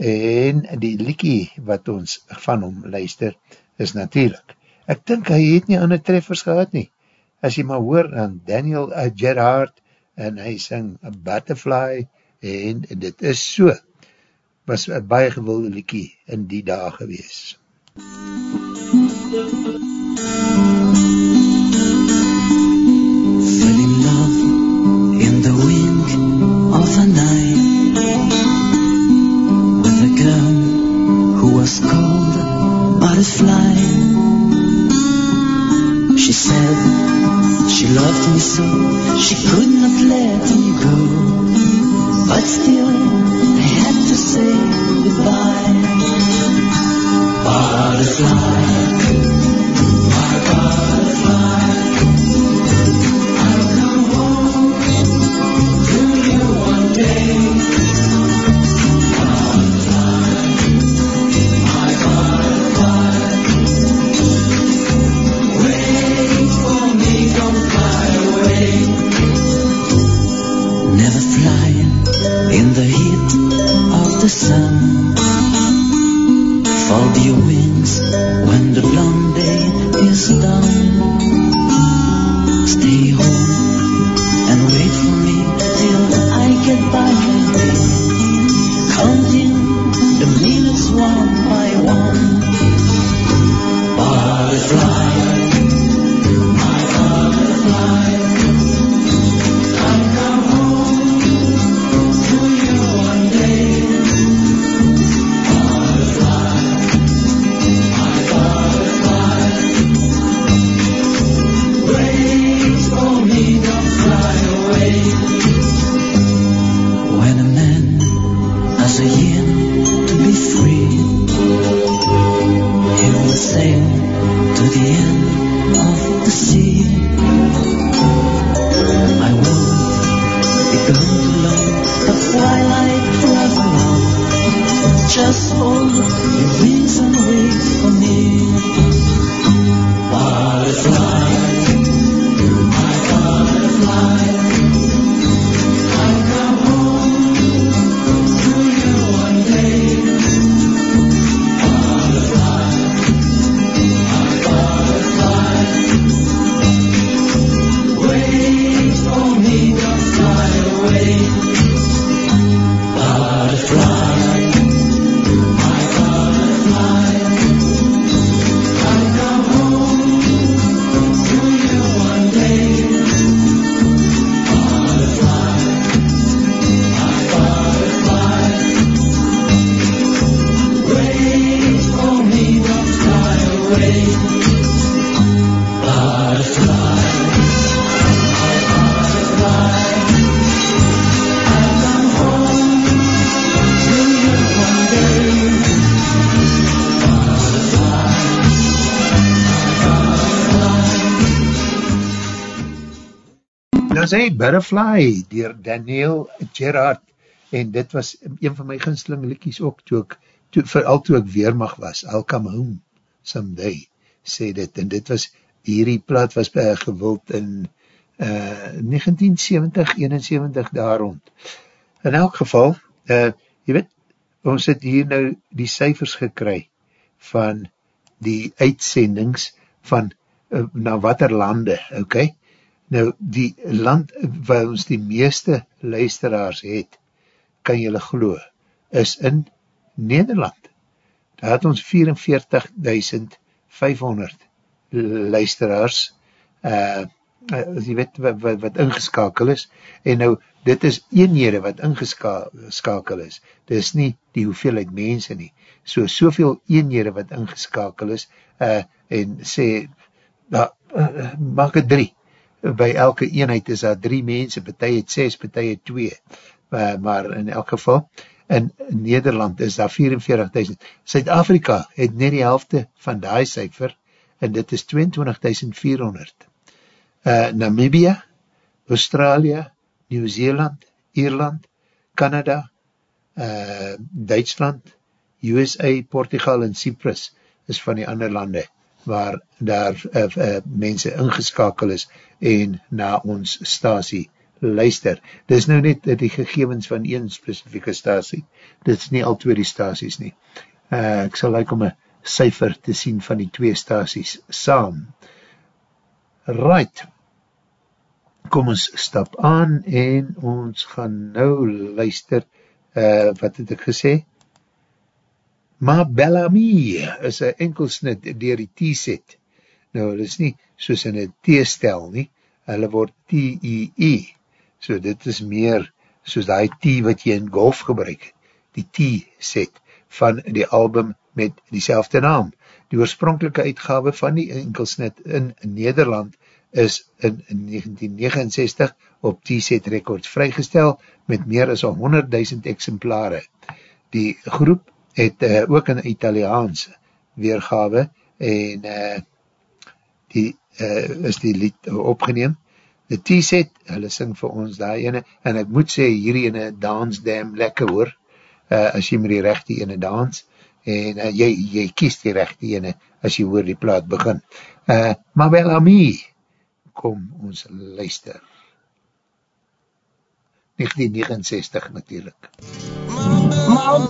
en die liekie wat ons van hom luister is natuurlijk. Ek dink hy het nie ander treffers gehad nie. As jy maar hoor aan Daniel uh, Gerhardt en hy sing Butterfly en dit is so was een baie gewilde liekie in die dag gewees. of a night with a girl who was called Butterfly. She said she loved me so she could not let me go, but still to say goodbye. Butterfly, my butterfly. I'll come home to you one day. Sun. Fold your wings when the long see. I won't be gone too long. The twilight runs long. Just hold dan sê Butterfly dier Daniel Gerard en dit was een van my ginsling liekies ook toe ek, toe, vooral toe ek weermag was, I'll come home someday, sê dit, en dit was, hierdie plaat was uh, gewild in uh, 1970, 71 daar rond. In elk geval, uh, jy weet, ons het hier nou die cijfers gekry van die uitsendings van uh, na wat er lande, ok? Nou, die land waar ons die meeste luisteraars het, kan jylle glo, is in Nederland. Daar het ons 44.500 luisteraars, uh, uh, jy weet wat, wat, wat ingeskakel is, en nou, dit is eenhede wat ingeskakel is, dit is nie die hoeveelheid mense nie, so soveel eenhede wat ingeskakel is, uh, en sê, uh, uh, maak het drie, by elke eenheid is daar drie mense, betie het ses, betie het twee, uh, maar in elk geval, in Nederland is daar 44.000. Zuid-Afrika het net die helfte van die cijfer, en dit is 22.400. Uh, Namibia, Australië, Nieuw-Zeeland, Ierland, Canada, uh, Duitsland, USA, Portugal en Cyprus is van die ander lande waar daar uh, uh, mense ingeskakel is en na ons stasie luister. Dit is nou net die gegevens van een specifieke stasie. Dit is nie al twee die stasies nie. Uh, ek sal like om een cijfer te sien van die twee stasies saam. Right. Kom ons stap aan en ons gaan nou luister. Uh, wat het ek gesê? Ma Bellamy is een enkelsnit dier die T-set. Nou, dit is nie soos in een T-stel nie. Hulle word T-E-E. -E so dit is meer soos die T wat jy in golf gebruik, die T-set van die album met die naam. Die oorspronkelike uitgawe van die enkelsnit in Nederland is in 1969 op T-set records vrygestel met meer as 100.000 exemplare. Die groep het uh, ook in Italiaans weergawe en uh, die uh, is die lied opgeneem die T-set, hulle sing vir ons daar ene, en ek moet sê, hierdie ene dans damn lekker hoor, uh, as jy met die rechte ene dans, en uh, jy, jy kies die rechte ene, as jy hoor die plaat begin. Uh, maar wel my, kom ons luister. 1969 natuurlijk. A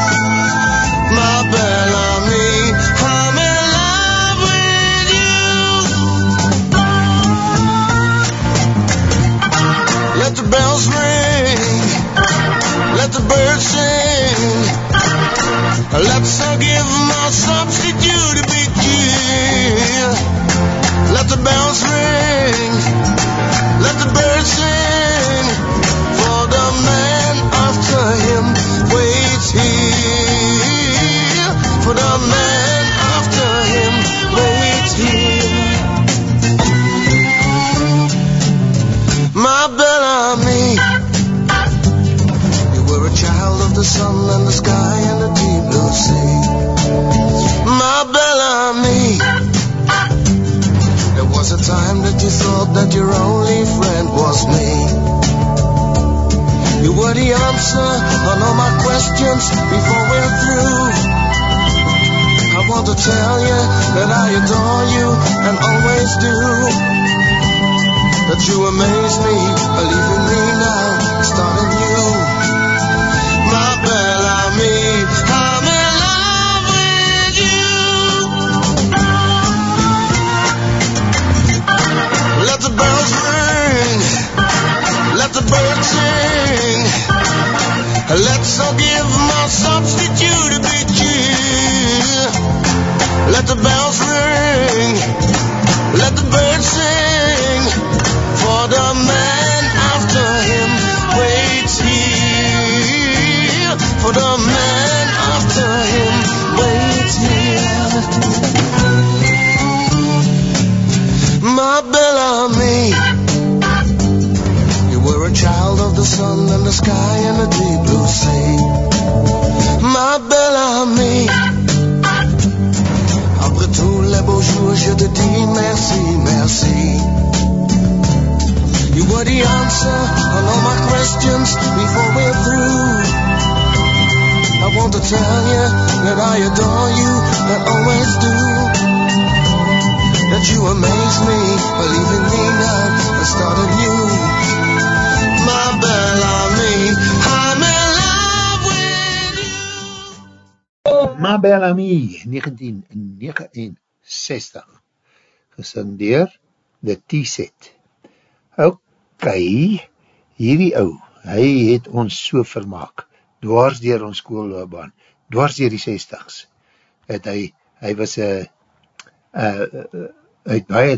Let the bells ring. Let the birds sing. That your only friend was me. You were the answer on all my questions before we're through. I want to tell you that I adore you and always do that you amaze me, believing me now, starting new. Let's all give my substitute a big cheer. Let the bells ring, sun and the sky and the deep blue sea. Ma belle amie, après tous les beaux jours, je te dis merci, merci. You were the answer on all my questions before we're through. I want to tell you that I adore you, that always do. That you amaze me, believe in me now, and start anew. Ma Belle Amie, 1969, gesing dier The T-Set. Ok, hierdie ou, hy het ons so vermaak, dwars dier ons skoolloobaan, dwars dier die 60s, het hy, hy was een, uh, uh, hy het baie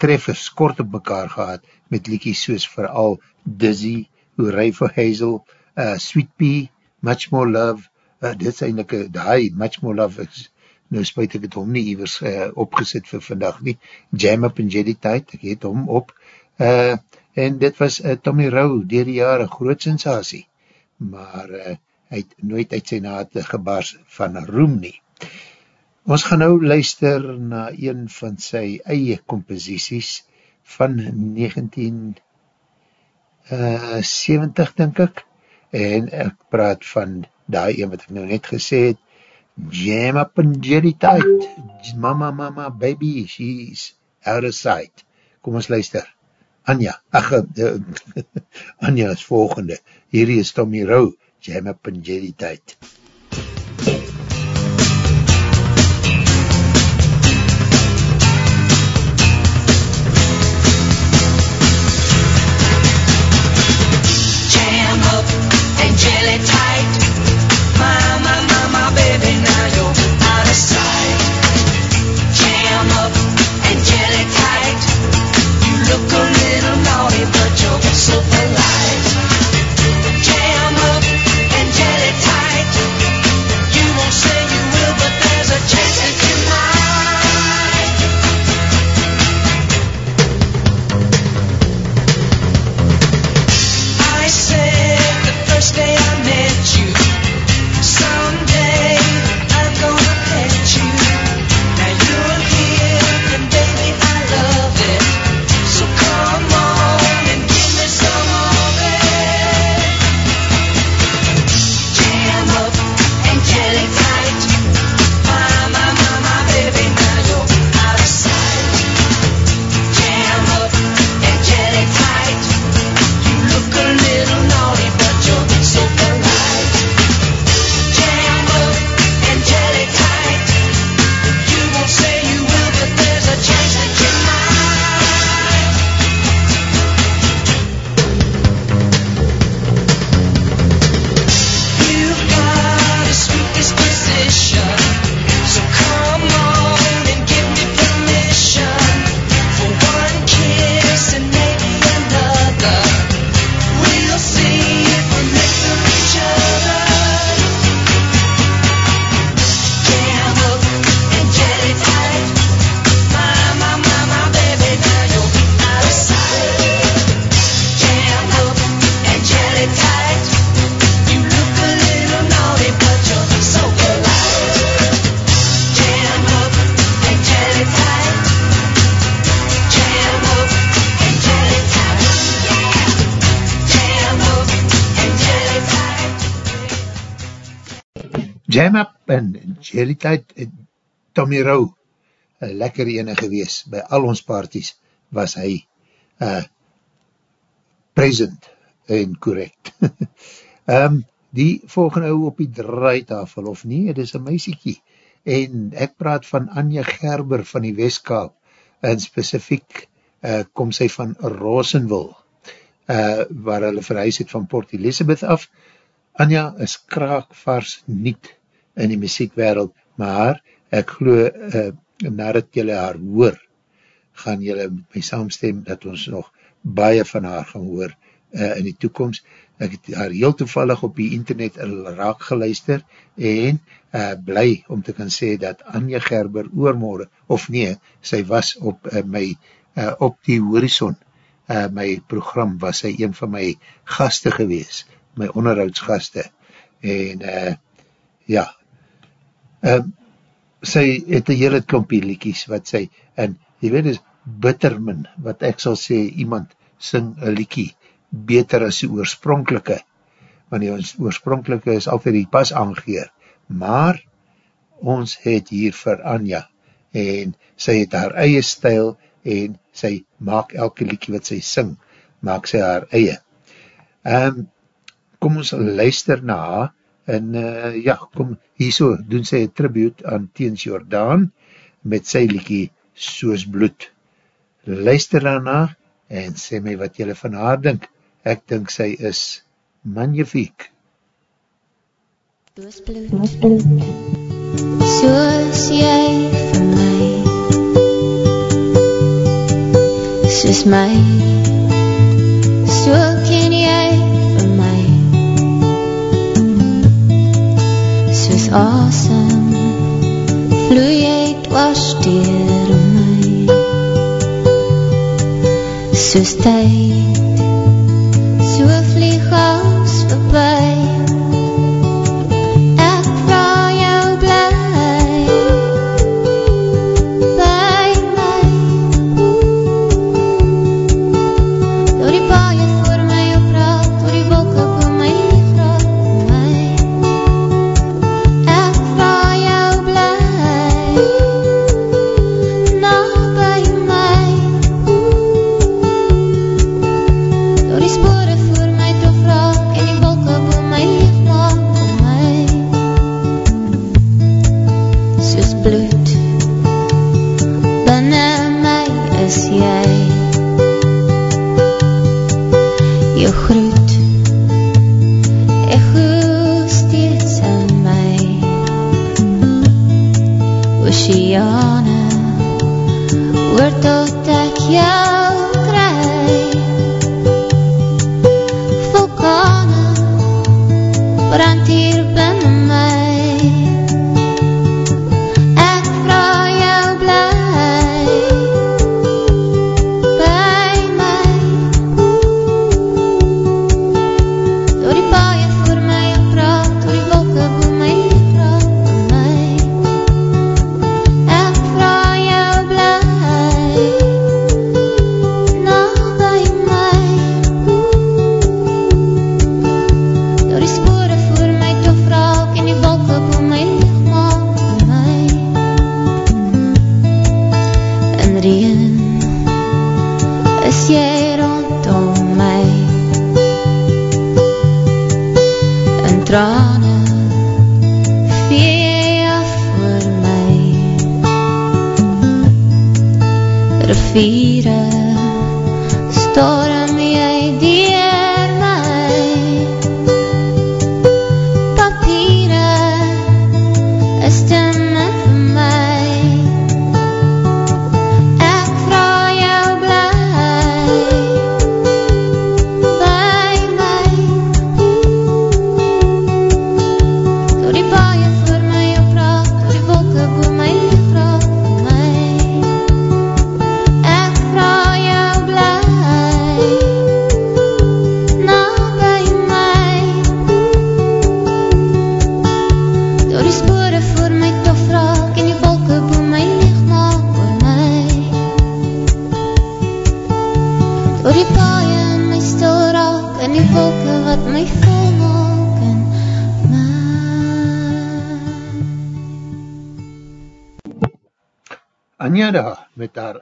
treffers kort op mekaar gehad, met liekies soos vooral Dizzy, Hooray for Hazel, uh, Sweet Pea, Much More Love, uh, dit is eindelijk, uh, die Much More Love is, nou spuit ek het hom nie ewers uh, opgesit vir vandag nie, Jam Up in Jelly Tide, ek het hom op, uh, en dit was uh, Tommy Rowe, dier die jare, groot sensatie, maar uh, hy het nooit uit sy naad gebaars van roem nie. Ons gaan nou luister na een van sy eie composities van 1970, uh, denk ek, en ek praat van die een wat ek nou net gesê het, Jam up and jelly tight, mama, mama, baby, she's out of sight. Kom ons luister. Anja, ach, uh, Anja is volgende. Hierdie is Tommy Rowe, Jam up and jelly tight. Jam Tide, eh, Tommy Rowe, een lekker ene gewees, by al ons parties was hy uh, present en correct. um, die volgende ou op die draaitafel, of nie, het is een meisiekie, en ek praat van Anja Gerber van die Westkaap, en specifiek uh, kom sy van Rosenville, uh, waar hulle verhuis het van Port Elizabeth af. Anja is kraakvars niet in die muziekwereld, maar ek glo, uh, nadat jylle haar hoor, gaan jylle met my saamstem, dat ons nog baie van haar gaan hoor uh, in die toekomst. Ek het haar heel toevallig op die internet raak geluister, en uh, bly om te kan sê, dat Anja Gerber oormorgen, of nee, sy was op uh, my, uh, op die horizon, uh, my program was sy een van my gaste gewees, my onderhoudsgaste, en uh, ja, uh, sy het een hele klompie liekies wat sy, en jy weet is bittermin, wat ek sal sê, iemand sing een liekie beter as die oorspronkelike, want die oorspronkelike is altyd die pas aangeheer, maar ons het hier vir Anja, en sy het haar eie stijl, en sy maak elke liekie wat sy sing, maak sy haar eie. Um, kom ons luister na haar, en uh, ja, kom, hierso doen sy een tribute aan Teens Jordaan, met sy liekie Soos Bloed. Luister daarna, en sê my wat jylle van haar dink. Ek dink sy is magnifiek. Soos bloed, soos jy vir my, soos my, so asem, vloei jy dwars dier my, soos tyd,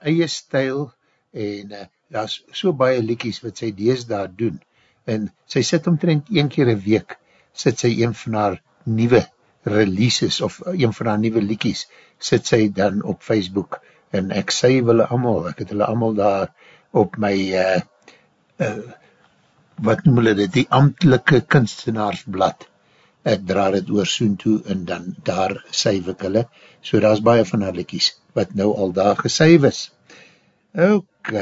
eie stijl, en uh, daar is so baie liekies wat sy dees daar doen, en sy sit omtrent een keer een week, sit sy een van haar nieuwe releases, of een van haar nieuwe liekies, sit sy dan op Facebook, en ek sê hulle allemaal, ek het hulle allemaal daar op my, uh, uh, wat noem hulle dit, die ambtelike kunstenaarsblad, ek dra dit oor soen toe, en dan daar syf ek hulle, so daar is baie van haar liekies, wat nou al daar gesyf is. Ok,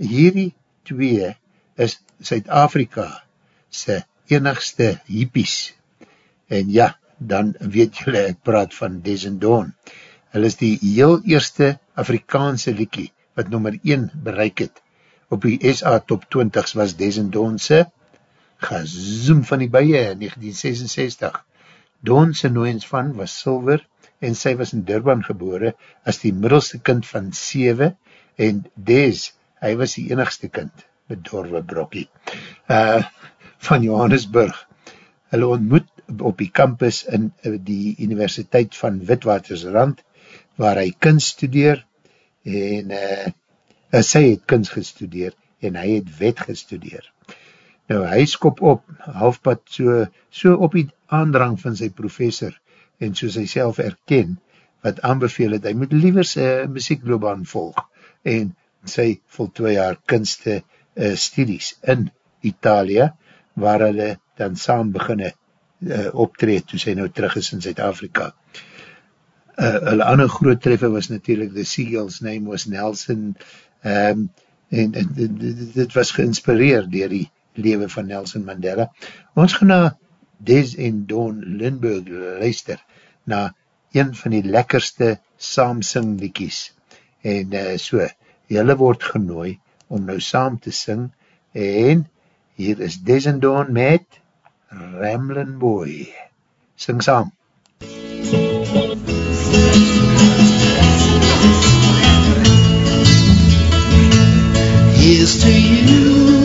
hierdie twee is Suid-Afrika sy enigste hippies. En ja, dan weet julle, ek praat van Des and Dawn. Hulle is die heel eerste Afrikaanse liekie wat nummer 1 bereik het op die SA top 20s was Desendonse, gezoom van die baie in 1966. Donse nooiens van was Silver en sy was in Durban gebore as die middelste kind van 7 en Des, hy was die enigste kind, bedorwe brokkie, uh, van Johannesburg. Hulle ontmoet op die campus in die Universiteit van Witwatersrand, waar hy kunst studeer, en uh, sy het kunst gestudeer, en hy het wet gestudeer. Nou, hy skop op, halfpad so, so op die aandrang van sy professor, en soos hy self erken, wat aanbeveel het, hy moet liever sy muziekloobaan volg, en sy voltooi haar kunste uh, studies in Italië, waar hulle dan saam beginne uh, optreed, toe sy nou terug is in Zuid-Afrika. Uh, hulle ander groot treffer was natuurlijk, the Seagull's name was Nelson, um, en, en dit was geïnspireer dier die leven van Nelson Mandela. Ons gaan na Des en Don Lindbergh luister, na een van die lekkerste saamsing liekies. En uh, so, jylle word genooi om nou saam te sing, en hier is Des en Don met Ramblin' Boy. Sing saam. Here's to you,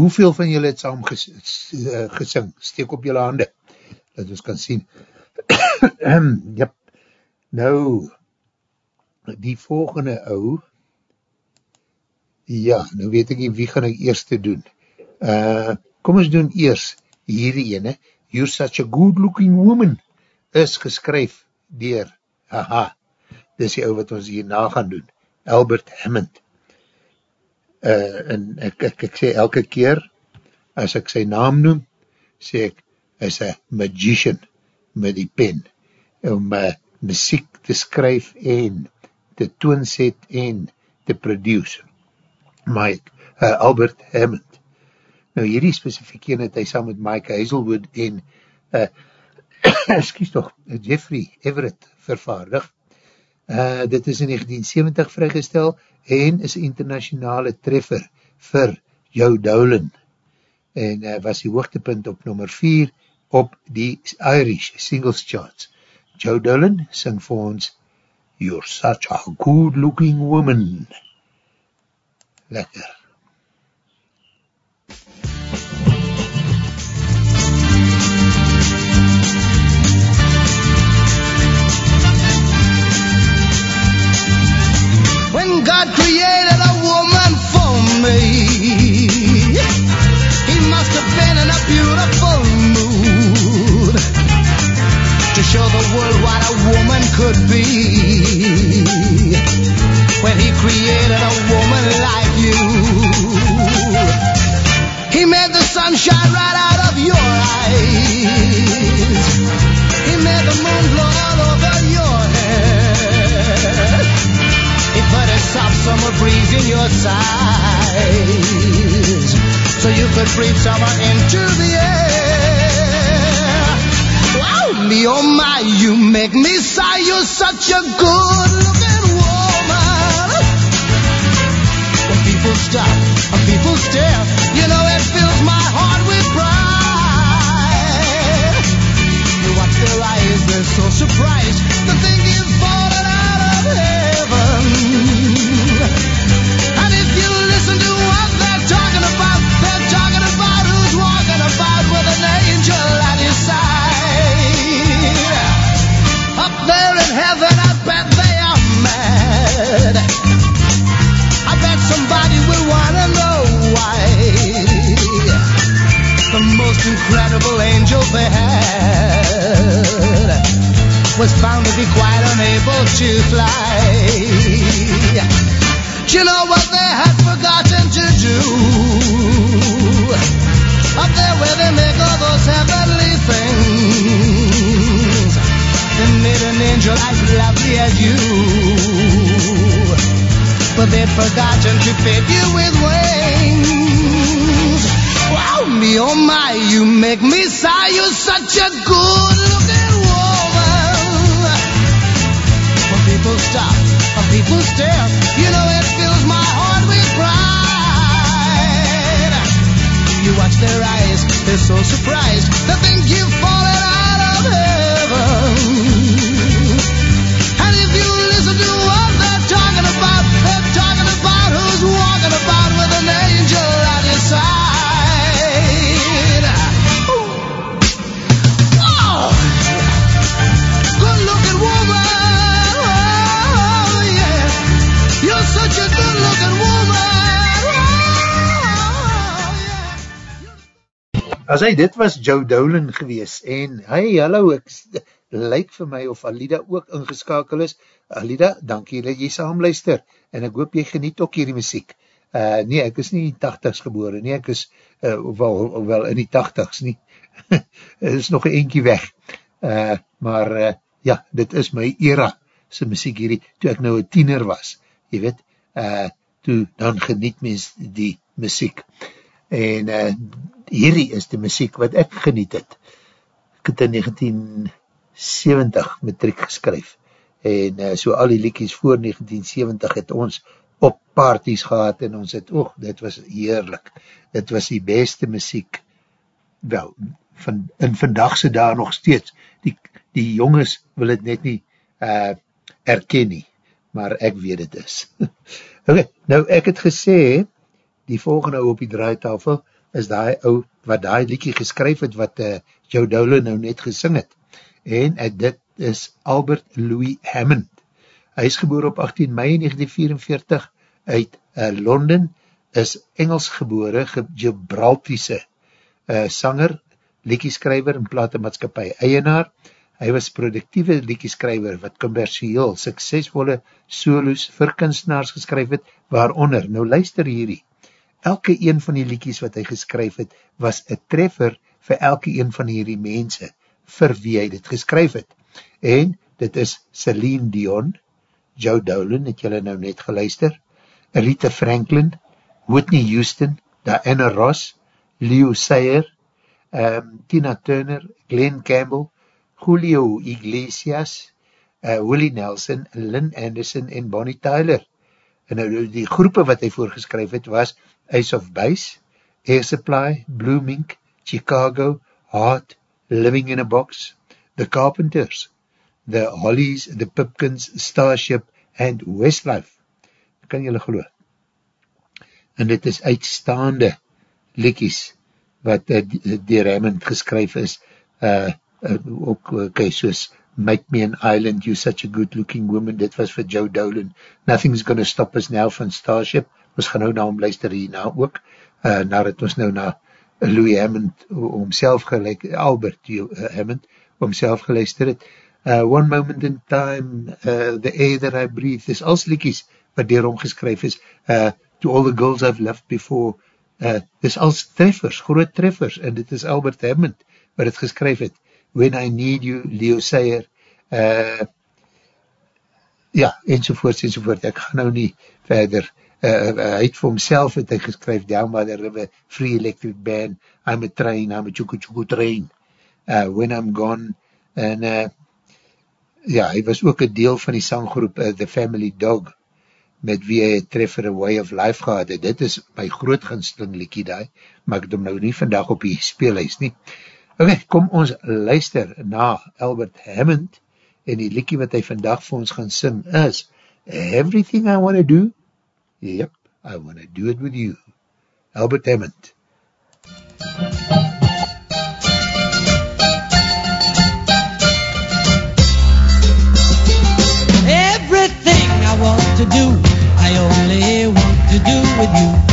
hoeveel van julle het saam ges, uh, gesing? Steek op julle hande, dat ons kan sien. yep. Nou, die volgende ou, ja, nou weet ek nie, wie gaan ek eerst te doen? Uh, kom ons doen eers hierdie ene, You're such a good looking woman, is geskryf dier, haha, dis die ou wat ons hierna gaan doen, Albert Hammond uh, en ek, ek, ek sê elke keer, as ek sy naam noem, sê ek, is a magician met die pen, om uh, muziek te skryf en te toonset en te produce. Mike, uh, Albert Hammond. Nou hierdie specifieke een het hy saam met Mike Hazelwood en uh, excuse toch, Jeffrey Everett vervaardig. Uh, dit is in 1970 vrygestel en is internationale treffer vir Joe Dolan en uh, was die hoogtepunt op nummer 4 op die Irish Singles Charts. Joe Dolan sing vir ons You're such a good looking woman. Lekker. When God created a woman for me, He must have been in a beautiful mood to show the world what a woman could be. When He created a woman like you, He made the sun shine right out of your eyes. He made the moon summer breeze in your sides so you could breathe summer into the air. Wow, me oh my, you make me sigh. You're such a good looking woman. When people stop and people stare, you know it fills my heart with pride. You watch their eyes, they're so surprised. They think you've fallen out of heaven. I bet somebody will wanna know why. The most incredible angel they had was found to be quite unable to fly. Do you know what they had forgotten to do? Up there where they make all those heavenly things, they made an angel as lovely as you. But they'd forgotten to fit you with wings. Wow, me oh my, you make me sigh. You're such a good looking woman. When people stop, when people stare, you know it fills my heart with pride. You watch their eyes, They're so surprised that things you've fallen out of heaven. As hy, dit was Joe Dolan gewees, en hey, hallo, ek lyk vir my of Alida ook ingeskakel is. Alida, dankie dat jy saam luister, en ek hoop jy geniet ook hierdie muziek. Uh, nee, ek is nie in die 80s gebore, nee, ek is uh, wel, wel in die 80s nie. Is nog een eentje weg. Uh, maar uh, ja, dit is my era, sy muziek hierdie, toe ek nou een tiener was, jy weet, uh, toe dan geniet mens die muziek. En uh, hierdie is die muziek wat ek geniet het. Ek het in 1970 matriek geskryf. En uh, so al die liekies voor 1970 het ons op parties gehad en ons het, oog, dit was heerlik. Dit was die beste muziek. Wel, van, in vandagse daar nog steeds. Die, die jongens wil het net nie uh, erken nie, maar ek weet het is. ok, nou ek het gesê, die volgende ou op die draaitafel is die ou wat die liekie geskryf het wat uh, Joe Dowler nou net gesing het. En uh, dit is Albert Louis Hammond. Hy is geboor op 18 mei 1944 uit uh, Londen, is Engels gebore, Gibraltiese uh, sanger, liekieskryver en platemaatskapie eienaar. Hy was productieve liekieskryver wat commercieel suksesvolle solos vir kunstenaars geskryf het, waaronder, nou luister hierdie, elke een van die liekies wat hy geskryf het, was een treffer vir elke een van hierdie mense, vir wie hy dit geskryf het. En dit is Celine Dion, Joe Dolan, het julle nou net geluister, Rita Franklin, Whitney Houston, Diana Ross, Leo Sayer, um, Tina Turner, Glenn Campbell, Julio Iglesias, uh, Willie Nelson, Lynn Anderson en Bonnie Tyler. En nou die groepe wat hy voorgeskryf het was Ace of Base, Air Supply, Blue Mink, Chicago, Heart, Living in a Box, The Carpenters, The Hollies, The Pipkins, Starship and Westlife. Kan julle geloof? En dit is uitstaande liekies wat uh, dier Hammond geskryf is, uh, uh, ook, okay, soos Make Me an Island, You're Such a Good Looking Woman, dit was vir Joe Dolan, Nothing's Gonna Stop Us Now van Starship, ons gaan nou na hom luister hierna ook, uh, nadat ons nou na Louis Hammond omself gelijk, Albert uh, Hammond omself geluister het, uh, One Moment in Time, uh, The Air That I Breathe, dis als liekies wat dier omgeskryf is, uh, To All the Girls I've Loved Before, uh, dis als treffers, groot treffers, en dit is Albert Hammond wat het geskryf het, When I Need You, Leo Sayer, uh, ja, enzovoorts, enzovoort, ek ga nou nie verder, uh, uh, hy het vir homself het hy geskryf, Down by the River, Free Electric Band, I'm a Train, I'm a Chuku Chuku Train, uh, When I'm Gone, en uh, ja, hy was ook een deel van die sanggroep uh, The Family Dog, met wie hy treffer A Way of Life gehad het. Dit is my groot ginsteling liekie daai, maar ek het hom nou nie vandag op die speelhuis nie. Ok, kom ons luister na Albert Hammond en die liekie wat hy vandag vir ons gaan sing is Everything I Wanna Do? Yep, I Wanna Do It With You. Albert Hammond. Everything I want to do, I only want to do with you.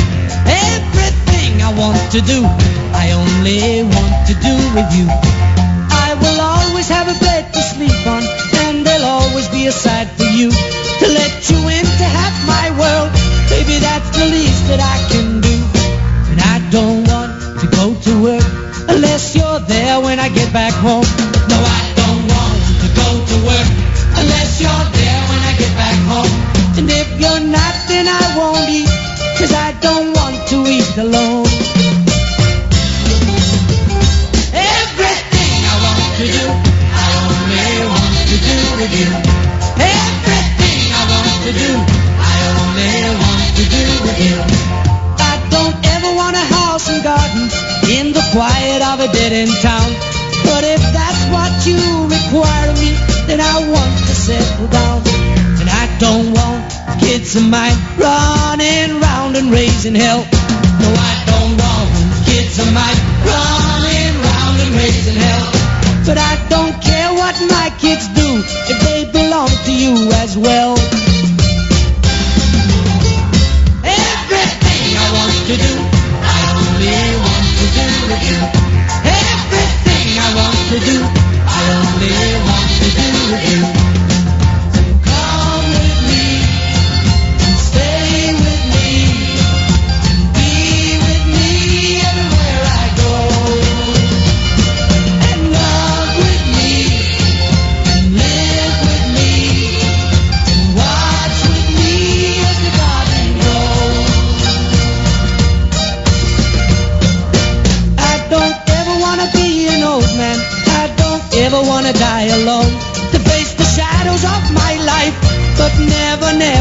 Everything I want to do, I only want to do with you. I will always have a bed to sleep on, and there'll always be a side for you to let you into half my world. Baby, that's the least that I can do. And I don't want to go to work unless you're there when I get back home. No, I don't want to go to work unless you're there when I get back home. And if you're not, then I won't eat, cause I don't alone. Everything I want to do, I only want to do with you. Everything I want to do, I only want to do with you. I don't ever want a house and garden in the quiet of a dead end town. But if that's what you require of me, then I want to settle down. And I don't want kids of mine running round and raising hell. I don't want kids of running round and raising hell. But I don't care what my kids do if they belong to you as well. Everything I want to do, I only want to do with you. Everything I want to do,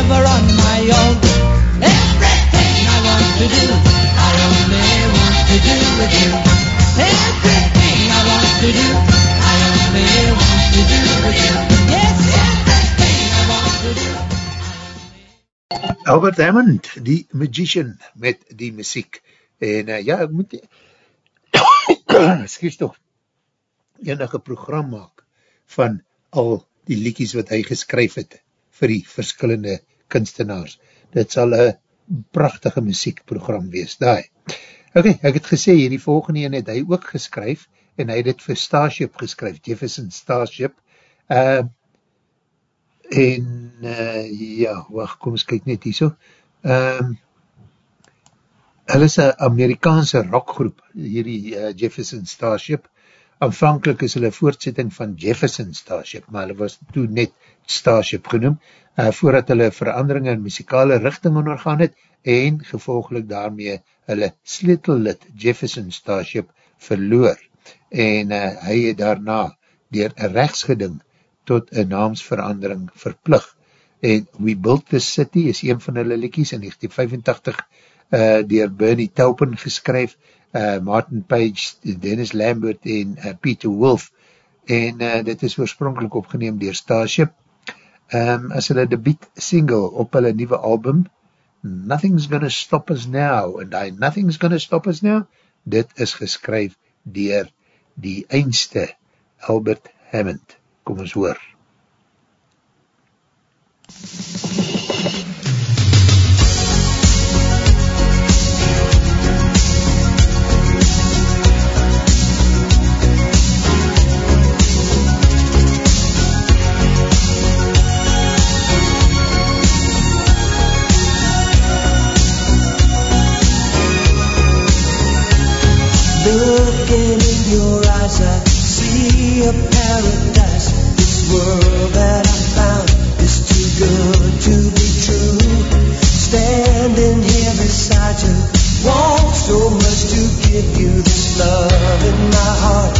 never, on my own. Everything I want to do, I only want to do with you. Everything I want to do, I only want to do with you. Yes, everything I want to do. Albert Hammond, die magician met die muziek. En uh, ja, ek moet excuse toch enige program maak van al die liedjies wat hy geskryf het vir die verskillende kunstenaars. Dit sal een prachtige muziekprogram wees, daai. Ok, ek het gesê, hierdie volgende een het hy ook geskryf, en hy het het vir Starship geskryf, Jefferson Starship, uh, en uh, ja, wacht, kom ons kyk net hier so, um, hulle is een Amerikaanse rockgroep, hierdie uh, Jefferson Starship, aanvankelijk is hulle voortsetting van Jefferson Starship, maar hulle was toe net Starship genoem, uh, voordat hulle verandering in muzikale richting ondergaan het, en gevolgelik daarmee hulle sleutellid Jefferson Starship verloor, en uh, hy het daarna dier rechtsgeding tot een naamsverandering verplug, en We Built This City is een van hulle liedjies in 1985 uh, dier Bernie Taupin geskryf, uh, Martin Page, Dennis Lambert en uh, Peter Wolf, en uh, dit is oorspronkelijk opgeneem dier Starship, um, as hulle debiet single op hulle nieuwe album, Nothing's Gonna Stop Us Now, en die Nothing's Gonna Stop Us Now, dit is geskryf dier die eindste Albert Hammond. Kom ons hoor. Looking want so much to give you this love in my heart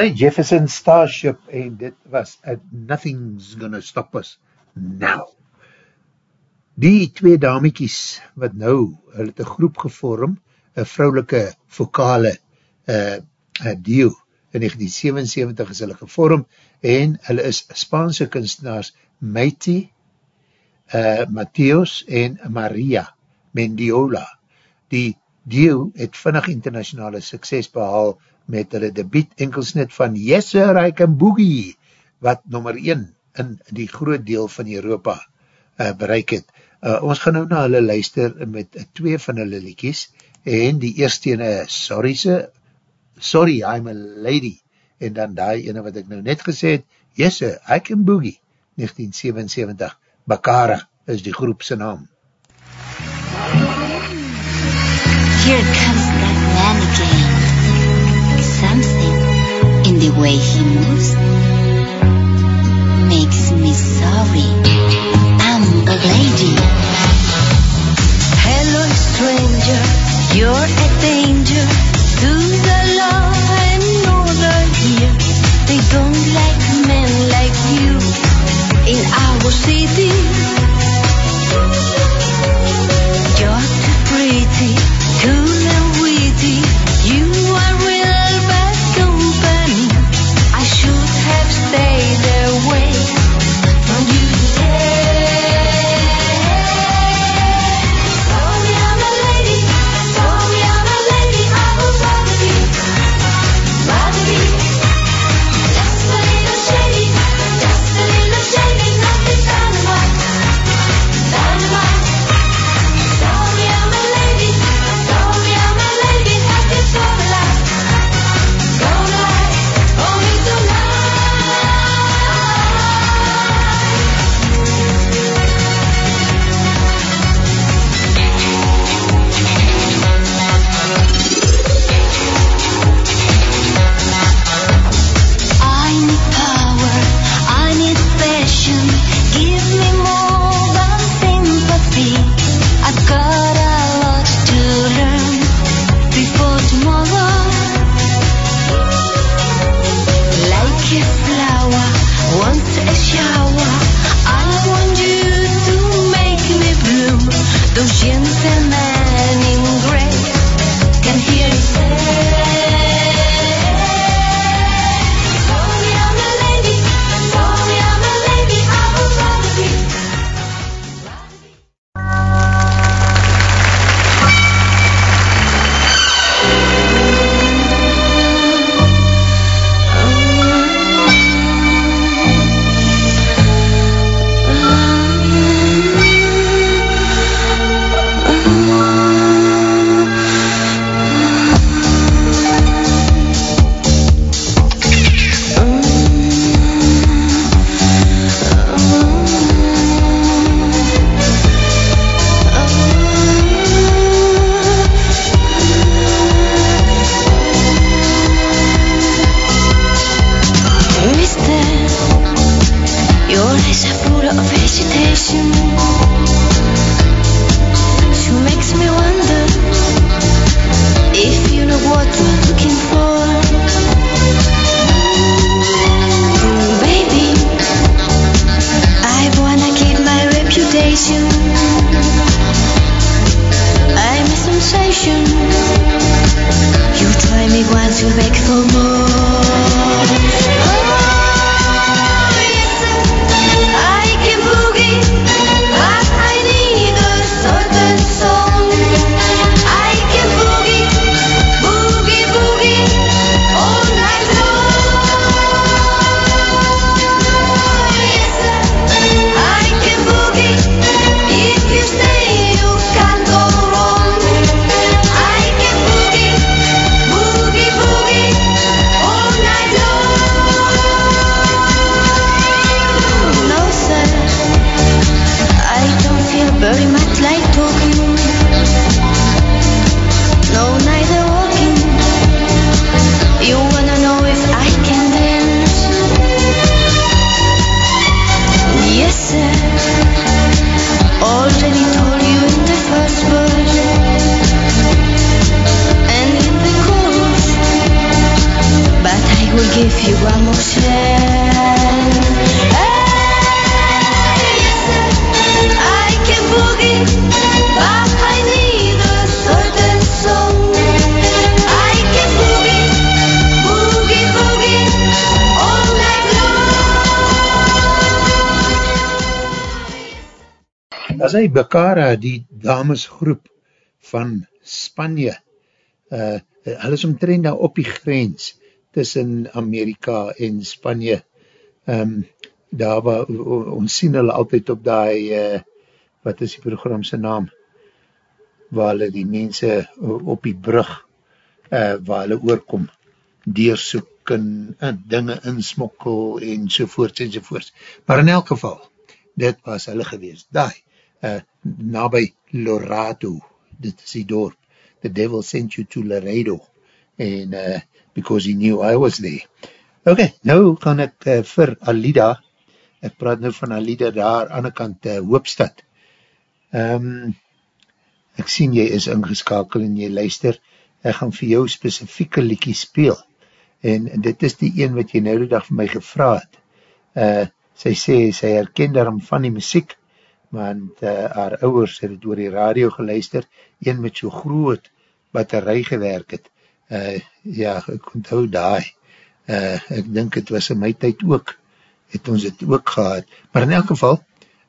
hy Jefferson Starship en dit was a Nothing's Gonna Stop Us Now. Die twee damiekies wat nou, hulle het een groep gevorm, een vrouwelike vokale uh, duo, in 1977 is hulle gevorm, en hulle is Spaanse kunstenaars Meiti, uh, Mateos en Maria Mendiola. Die duo het vinnig internationale sukses behal met hulle debiet enkelsnit van Yes Sir, I Can Boogie, wat nummer 1 in die groot deel van Europa uh, bereik het. Uh, ons gaan nou na hulle luister met uh, twee van hulle liedjes, en die eerste ene, sorry se, sorry, I'm a lady, en dan die ene wat ek nou net gesê het, Yes Sir, I Can Boogie, 1977, Bakara is die groepse naam. Here comes the way he moves makes me sorry. I'm a lady. Hello, stranger, you're a danger to the law and order here. They don't like men like you in our city. Bekara, die damesgroep van Spanje, uh, hulle is omtrend daar op die grens tussen Amerika en Spanje. Um, daar waar, ons sien hulle altyd op die, uh, wat is die programse naam, waar hulle die mense op die brug, uh, waar hulle oorkom, deersoek en, en dinge insmokkel en sovoorts en sovoorts. Maar in elk geval, dit was hulle gewees, daai, uh, nabij Lorado, dit is die dorp, the devil sent you to Laredo, en uh, because he knew I was there. Ok, nou gaan ek uh, vir Alida, ek praat nou van Alida daar aan die kant uh, Hoopstad. Um, ek sien jy is ingeskakel en jy luister, ek gaan vir jou specifieke liekie speel, en dit is die een wat jy nou die dag vir my gevraad. Uh, sy sê, sy herken daarom van die muziek, want uh, haar ouwers het het oor die radio geluister, een met so groot batterij gewerk het, uh, ja, ek onthou daai, uh, ek dink het was in my tyd ook, het ons het ook gehad, maar in elk geval,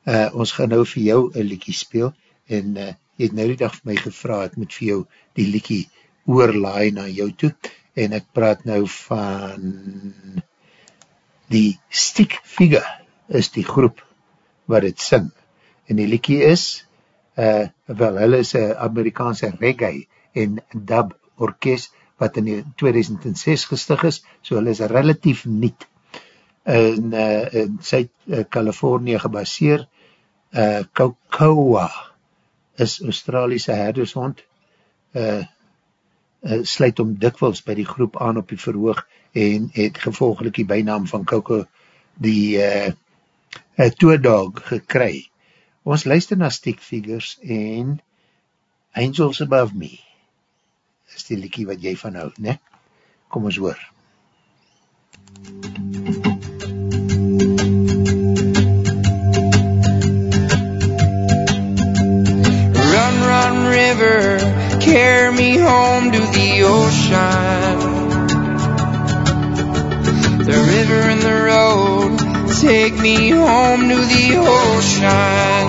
uh, ons gaan nou vir jou een liekie speel, en uh, jy het nou die dag vir my gevra, ek moet vir jou die liekie oorlaai na jou toe, en ek praat nou van die Stick Figure, is die groep wat het sing, en die liekie is, uh, wel, hulle is een Amerikaanse reggae en dub orkest, wat in 2006 gestig is, so hulle is relatief niet in, uh, in Zuid-Californië gebaseer, uh, Kaukaua is Australiese herdershond, uh, uh, sluit om dikwels by die groep aan op die verhoog en het gevolgelik die bijnaam van Kauko die uh, uh, toedog gekry. Ons luister na Stick Figures en Angels Above Me is die liekie wat jy van hou, ne? Kom ons hoor. Run, run, river, carry me home to the ocean. The river and the take me home to the ocean.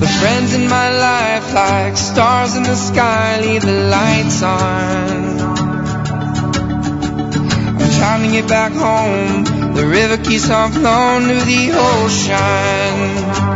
The friends in my life, like stars in the sky, leave the lights on. I'm trying to get back home. The river keeps on flowing to the ocean.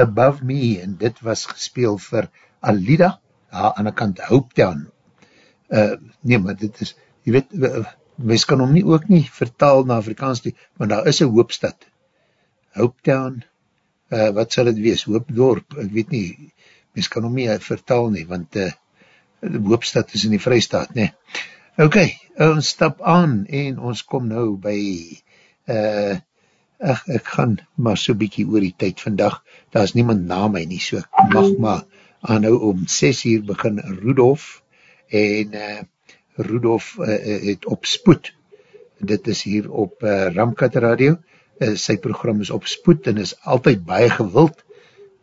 Above Me, en dit was gespeel vir Alida, haar aan die kant Hopetown. Uh, nee, maar dit is, jy weet, mens kan hom nie ook nie vertaal na Afrikaans nie, maar daar is een hoopstad. Hopetown, uh, wat sal het wees? Hoopdorp, ek weet nie, mens kan hom nie uh, vertaal nie, want uh, die hoopstad is in die vrystaat, nee. Ok, ons stap aan en ons kom nou by uh, ach, ek gaan maar so bykie oor die tyd vandag, daar is niemand na my nie, so ek mag maar aanhou om 6 uur begin Rudolf, en uh, Rudolf uh, het op spoed, dit is hier op uh, Ramkat Radio, uh, sy program is op spoed en is altyd baie gewild,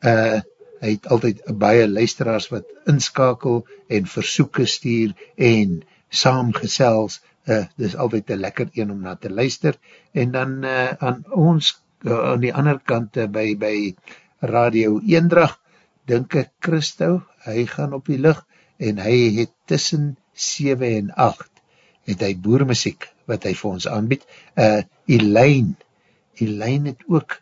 uh, hy het altyd baie luisteraars wat inskakel en versoeken stuur en saamgesels, uh, dit is altyd een lekker een om na te luister, en dan uh, aan ons, uh, aan die ander kant uh, by, by Radio Eendrag, dink ek Christo, hy gaan op die licht, en hy het tussen 7 en 8, het hy boermuziek, wat hy vir ons aanbied, uh, Elaine, Elaine het ook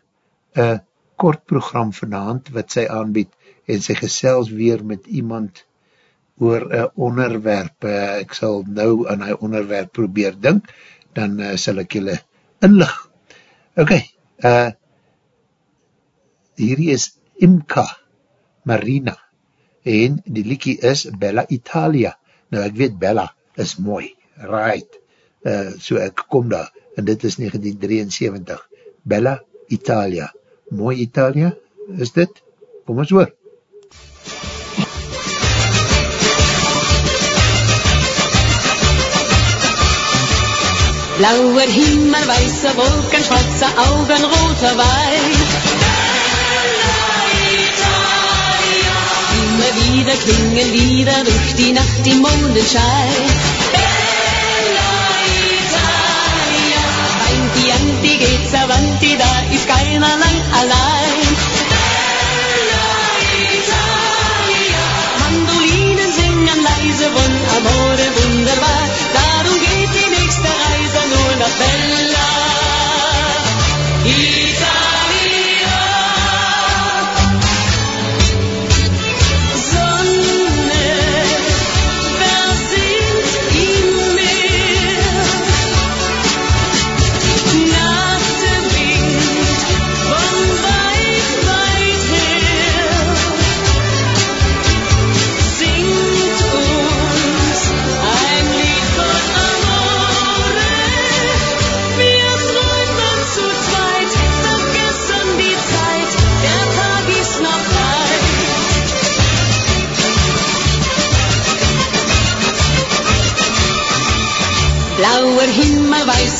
een kort program vanavond, wat sy aanbied, en sy gesels weer met iemand, oor een onderwerp, uh, ek sal nou aan hy onderwerp probeer dink, dan uh, sal ek julle inlig. Ok, uh, hierdie is Imka Marina, en die liekie is Bella Italia. Nou ek weet Bella is mooi, right, uh, so ek kom daar, en dit is 1973, Bella Italia, mooi Italia, is dit? Kom ons hoor. Blauer Himmel, weiße Wolken, schwarze Augen, roter Wein. Immer wieder klingen Lieder durch die Nacht im Mondenschein. Avanti, anti, geht's avanti, da ist keiner lang allein. Mandolinen singen leise von Amore wunderbar, nothing.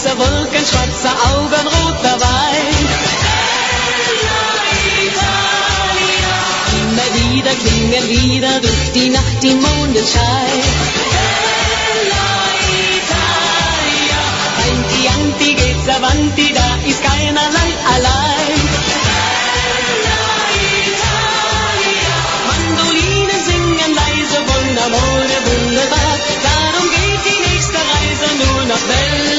Weiße Wolken, schwarze Augen, roter Wein. Immer wieder klingen Lieder durch die Nacht im Mondenschein. Anti, anti, geht's avanti, da ist keiner lang allein. Mandolinen singen leise Amore wunderbar, darum geht die nächste Reise nur nach Bella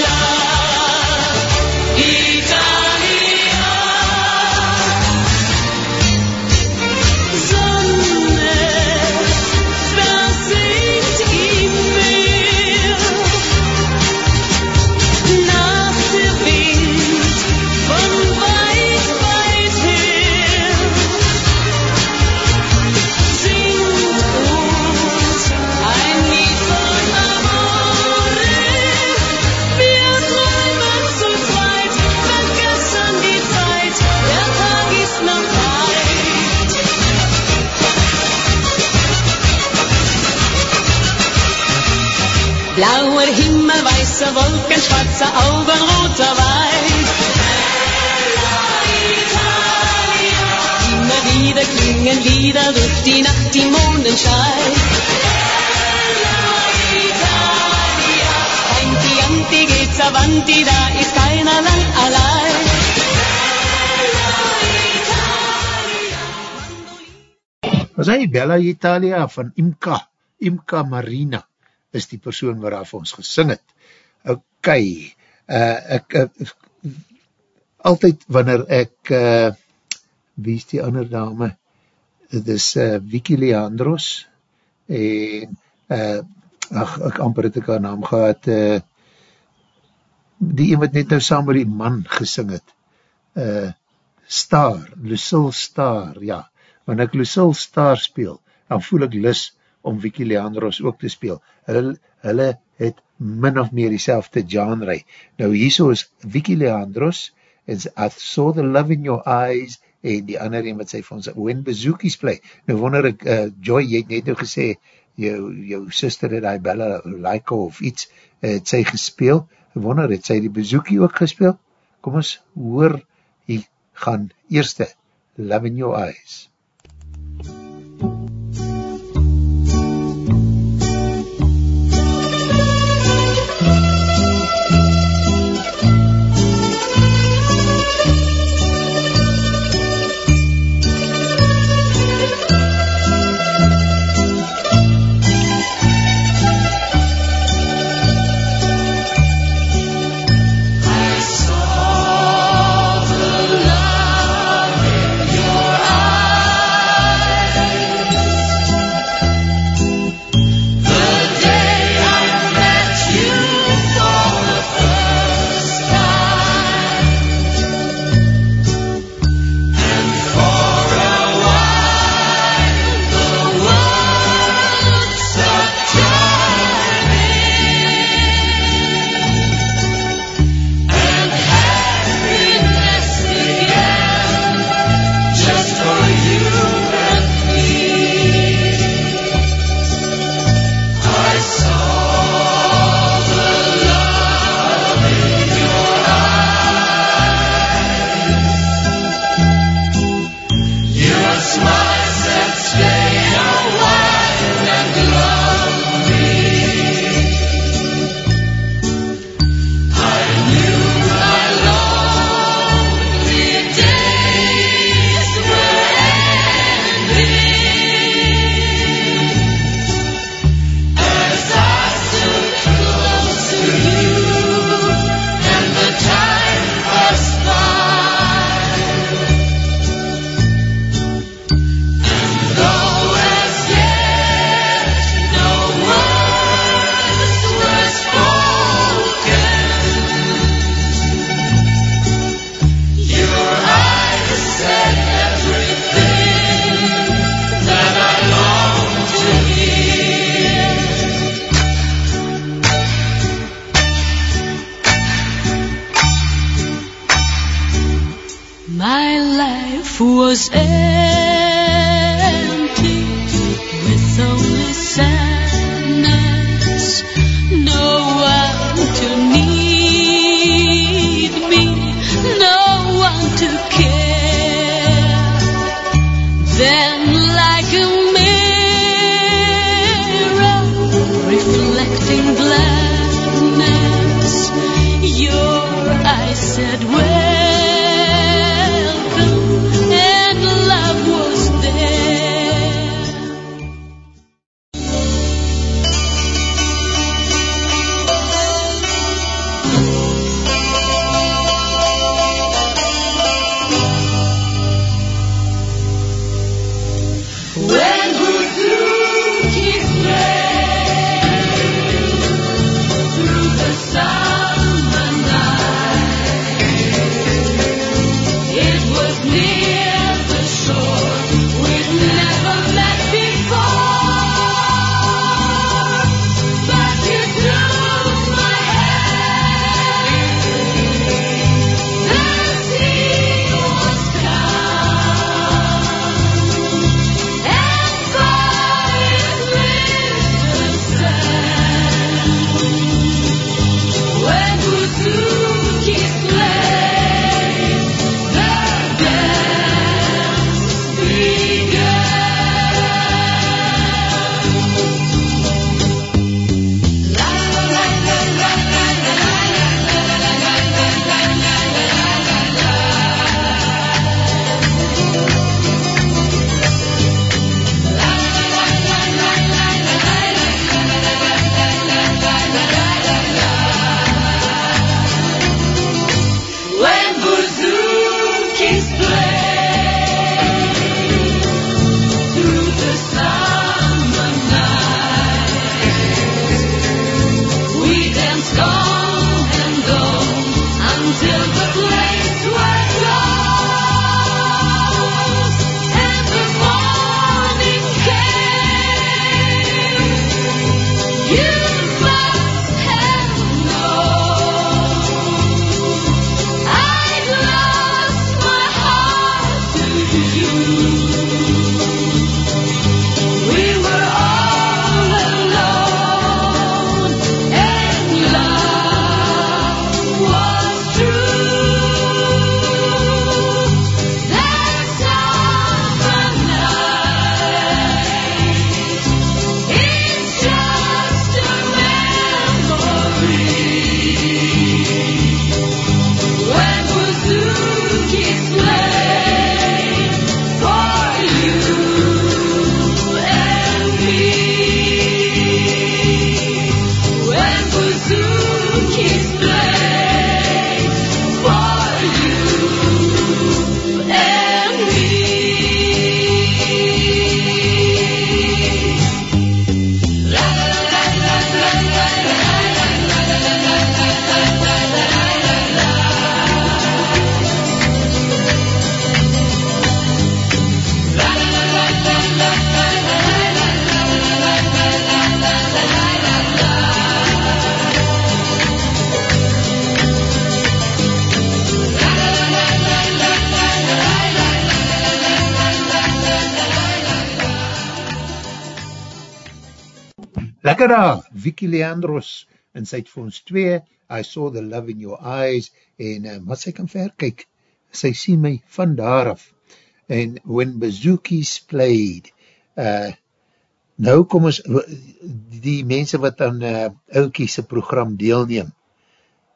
Wolken, schwarze Augen, roter Wein. Immer wieder klingen Lieder durch die Nacht im Mondenschein. Avanti, da ist keiner lang allein. Was hy, Bella Italia van Imka, Imka Marina, is die persoon waar hy vir ons gesing het. Ok, uh, ek, uh, altyd wanneer ek, uh, wie is die ander dame? Het is uh, Vicky Leandros, en, uh, ach, ek amper het ek haar naam gehad, uh, die een wat net nou saam met die man gesing het, uh, Star, Lucille Star, ja, wanneer ek Lucille Star speel, dan voel ek lis om Vicky Leandros ook te speel. Hulle, hulle het min of meer die selfde genre. Nou hierso is Vicky Leandros, en I saw the love in your eyes, en die ander een wat sy vir ons, when bezoekies play. Nou wonder ek, uh, Joy, jy het net nou gesê, jou, jou sister het die Bella Laiko of iets, uh, het sy gespeel, wonder, het sy die bezoekie ook gespeel? Kom ons hoor, hier gaan eerste, Love in your eyes. Lekker daar, Vicky Leandros, en sy het vir ons twee, I saw the love in your eyes, en uh, wat sy kan verkyk, sy sien my van daar af, en when Bazookies played, uh, nou kom ons, die mense wat aan uh, Ilkiese program deelneem,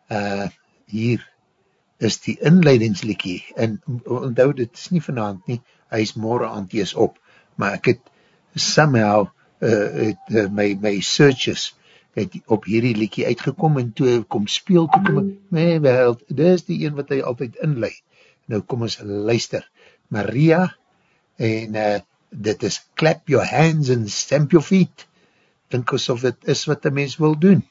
uh, hier is die inleidingslikkie, en onthou dit is nie vanavond nie, hy is morgen aan die is op, maar ek het somehow, uh, het, uh, my, my searches het op hierdie liekie uitgekom en toe kom speel, toe kom my wel, dit is die een wat hy altyd inlei. Nou kom ons luister. Maria, en uh, dit is clap your hands and stamp your feet. Dink asof dit is wat die mens wil doen.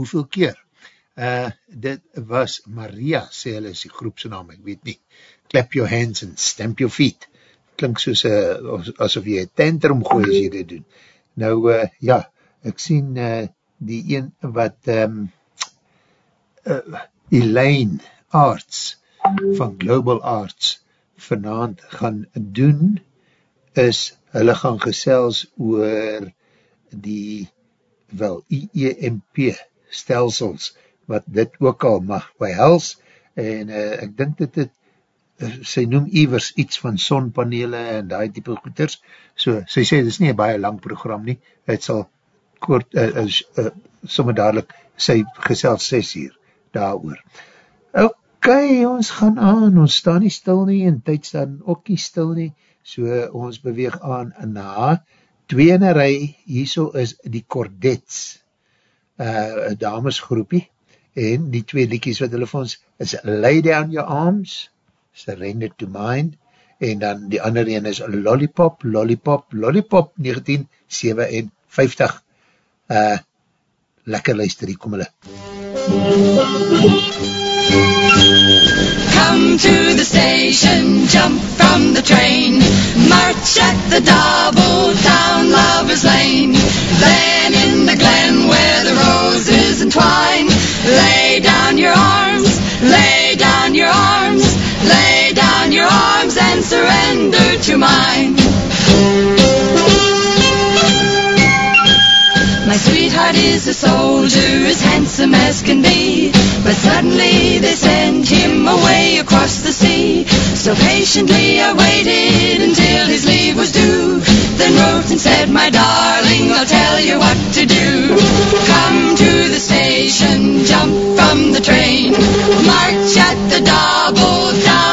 Hoeveel keer? uh, dit was Maria, sê hulle is die groepsenaam, ek weet nie, clap your hands and stamp your feet, klink soos uh, asof jy een tantrum gooi as jy dit doen. Nou, uh, ja, ek sien uh, die een wat um, uh, Elaine Arts van Global Arts vanavond gaan doen, is hulle gaan gesels oor die wel IEMP stelsels wat dit ook al mag behels. En uh, ek dink dit het sy noem Ivers iets van sonpanele en die type goeders. So sy sê dit is nie een baie lang program nie. Het sal kort uh, uh, uh, somme dadelijk sy gesels 6 uur daar oor ok, ons gaan aan. Ons staan nie stil nie en tyd staan ook nie stil nie. So ons beweeg aan na twee in een rij, hierso is die Cordets uh, damesgroepie en die twee liedjes wat hulle vir ons is Lay Down Your Arms, Surrender to Mine, en dan die ander een is Lollipop, Lollipop, Lollipop 1957. Uh, lekker luister, hier kom hulle. Come to the station, jump from the train, march at the double down Lover's Lane, then in the glen where surrender to mine. My sweetheart is a soldier as handsome as can be, but suddenly they sent him away across the sea. So patiently I waited until his leave was due, then wrote and said, my darling, I'll tell you what to do. Come to the station, jump from the train, march at the double down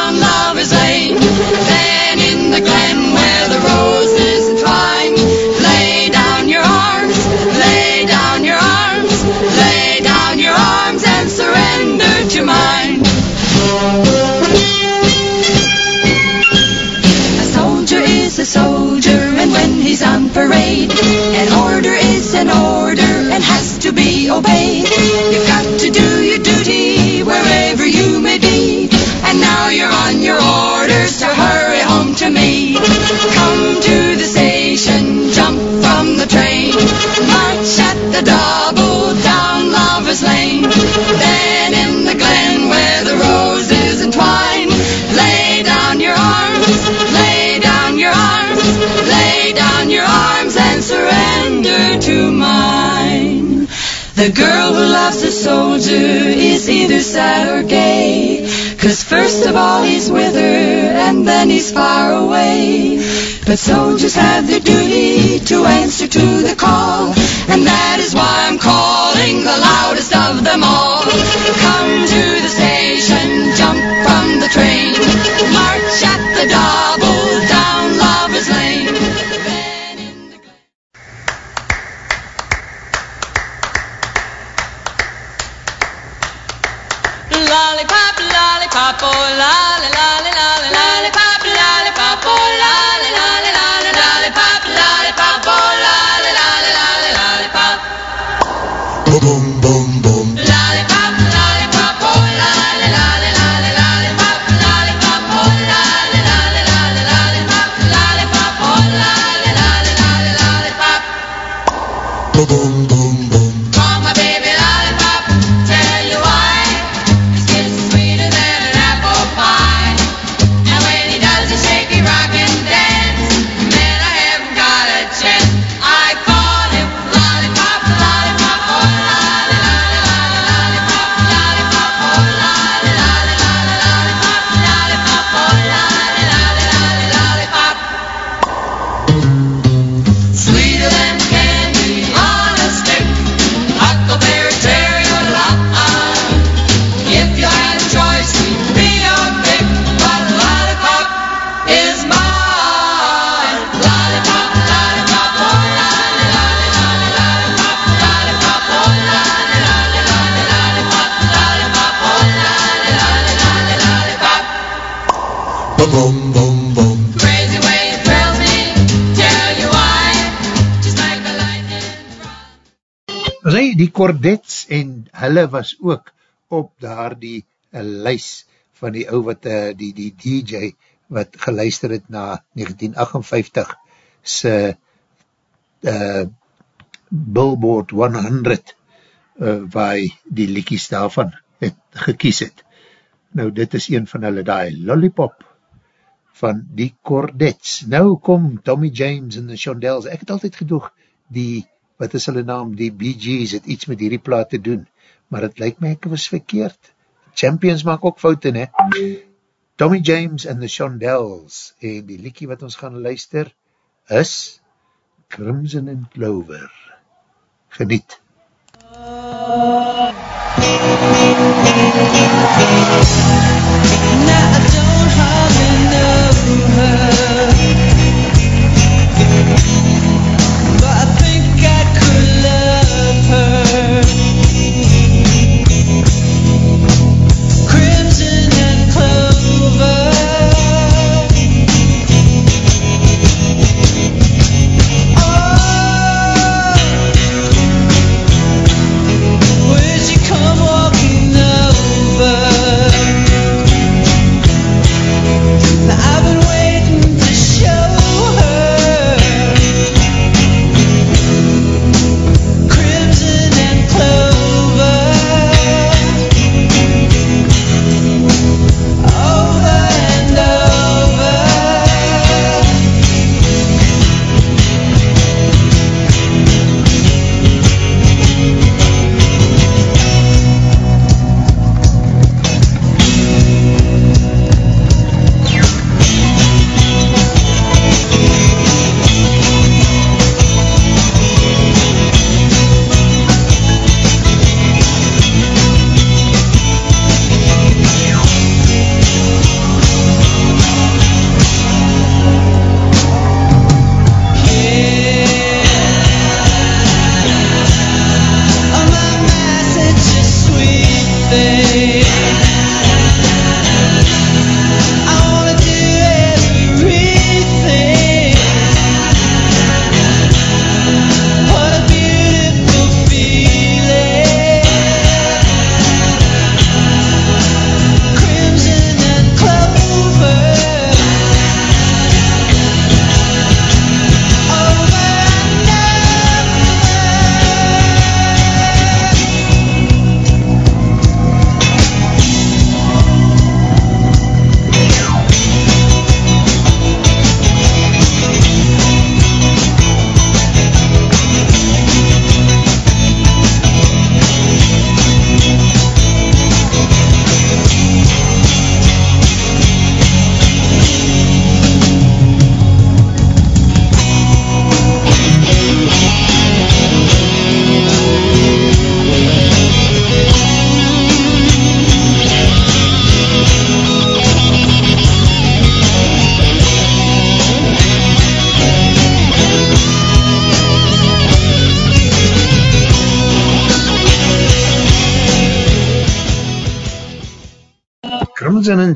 parade, an order is an order and has to be obeyed. You've got to do your duty wherever you may be, and now you're on your orders to hurry home to me. Come to the station, jump from the train, march at the double The girl who loves a soldier is either sad or gay. Cause first of all he's with her and then he's far away. But soldiers have their duty to answer to the call. And that is why I'm calling the loudest of them all. Come to the station, jump from the train. March lollipop, die Cordets en hulle was ook op daar die uh, lys van die ou wat uh, die, die DJ wat geluister het na 1958 se uh, Billboard 100 uh, waar hy die liekies daarvan het gekies het. Nou dit is een van hulle die Lollipop van die Cordets. Nou kom Tommy James en the Shondells. Ek het altyd gedoog die, wat is hulle naam, die Bee Gees het iets met hierdie plaat te doen. Maar het lyk my ek was verkeerd. Champions maak ook fouten, he. Tommy James and the Shondells en die liekie wat ons gaan luister is Crimson and Clover. Geniet. Now I don't hardly know her,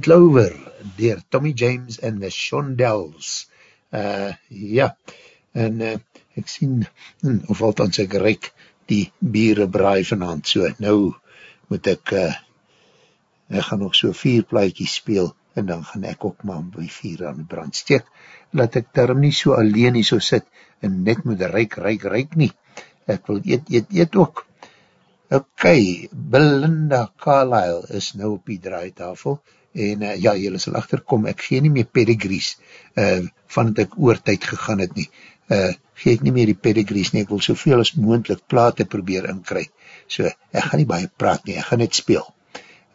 Clover dier Tommy James and the Shondells. Uh, ja, en uh, ek sien, hm, of althans ek reik die bieren braai vanavond, so nou moet ek, uh, ek gaan nog so vier plaatjies speel, en dan gaan ek ook maar by vier aan die brand steek, laat ek daarom nie so alleen nie so sit, en net moet reik, reik, reik nie. Ek wil eet, eet, eet ook. Ok, Belinda Carlisle is nou op die draaitafel, en uh, ja, jylle sal achterkom, ek gee nie meer pedigrees, uh, van het ek oortijd gegaan het nie, uh, gee ek nie meer die pedigrees nie, ek wil soveel as moendlik plate probeer inkry, so, ek gaan nie baie praat nie, ek gaan net speel.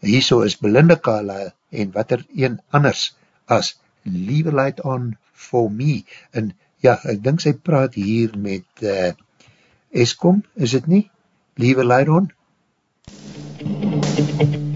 Hierso is Belinda Carlisle, en wat er een anders, as Leave a Light On For Me, en ja, ek dink sy praat hier met uh, Eskom, is het nie? Leave a light on. Take my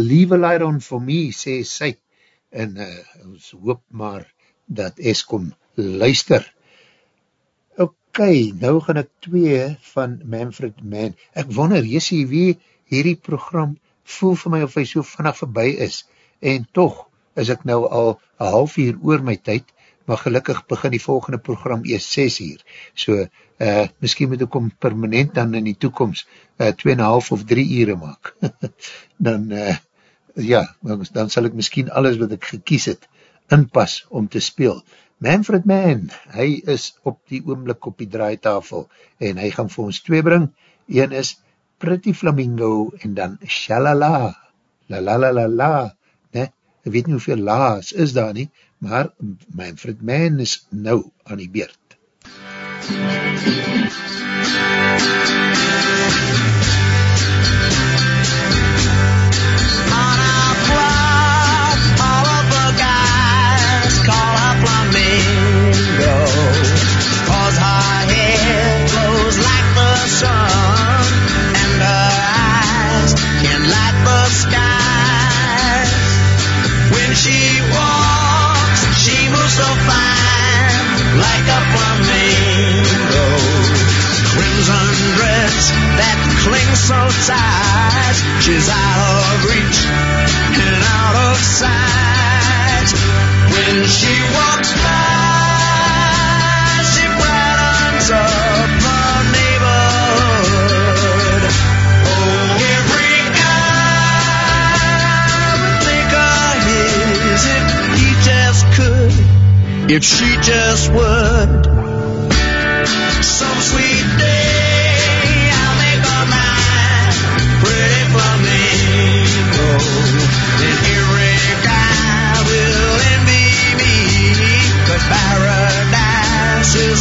leave a light on for me, sê sy, en uh, ons hoop maar dat Eskom luister. Ok, nou gaan ek twee van Manfred Mann, ek wonder, jessie, wie hierdie program voel vir my of hy so vanaf voorbij is, en toch is ek nou al een half uur oor my tyd, maar gelukkig begin die volgende program eers 6 uur, so uh, miskien moet ek om permanent dan in die toekomst uh, 2,5 of 3 uur maak, dan uh, ja, dan sal ek miskien alles wat ek gekies het, inpas om te speel. Manfred Mann, hy is op die oomlik op die draaitafel, en hy gaan vir ons twee bring, een is Pretty Flamingo, en dan Shalala, la la la la la, ne, ek weet nie hoeveel la's is daar nie, maar Manfred Mann is nou aan die beurt. On 'Cause her hair glows like the sun, and her eyes can light the skies. When she walks, she moves so fine, like a flamingo. Crimson dress that clings so tight, she's out of reach and out of sight. When she walks by, if she just would. Some sweet day I'll make her mine, pretty flamingo. Then guy will envy me, 'cause paradise is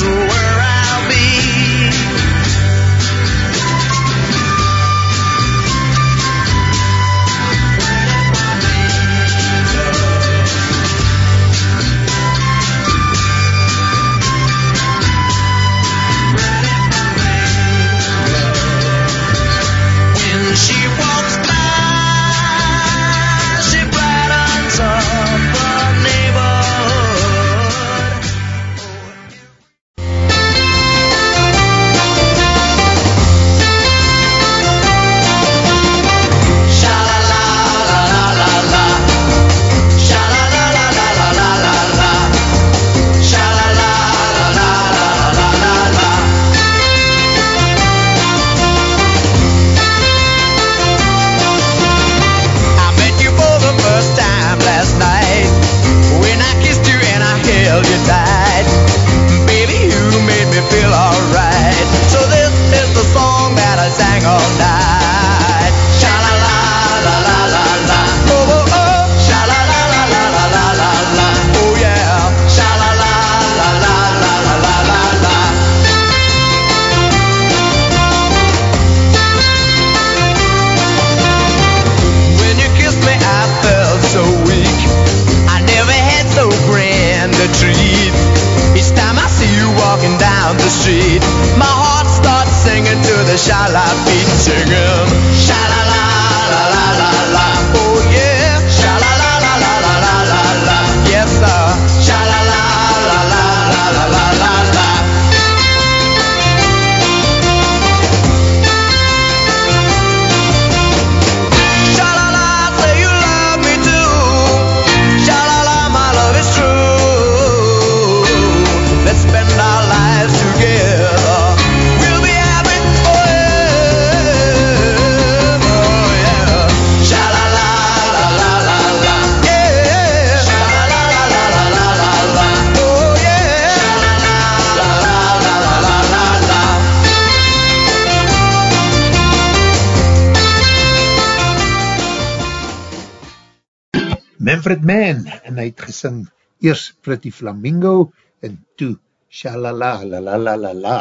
Manfred Mann, en hy het gesing eers Pretty Flamingo, en toe Shalala, la la la la la.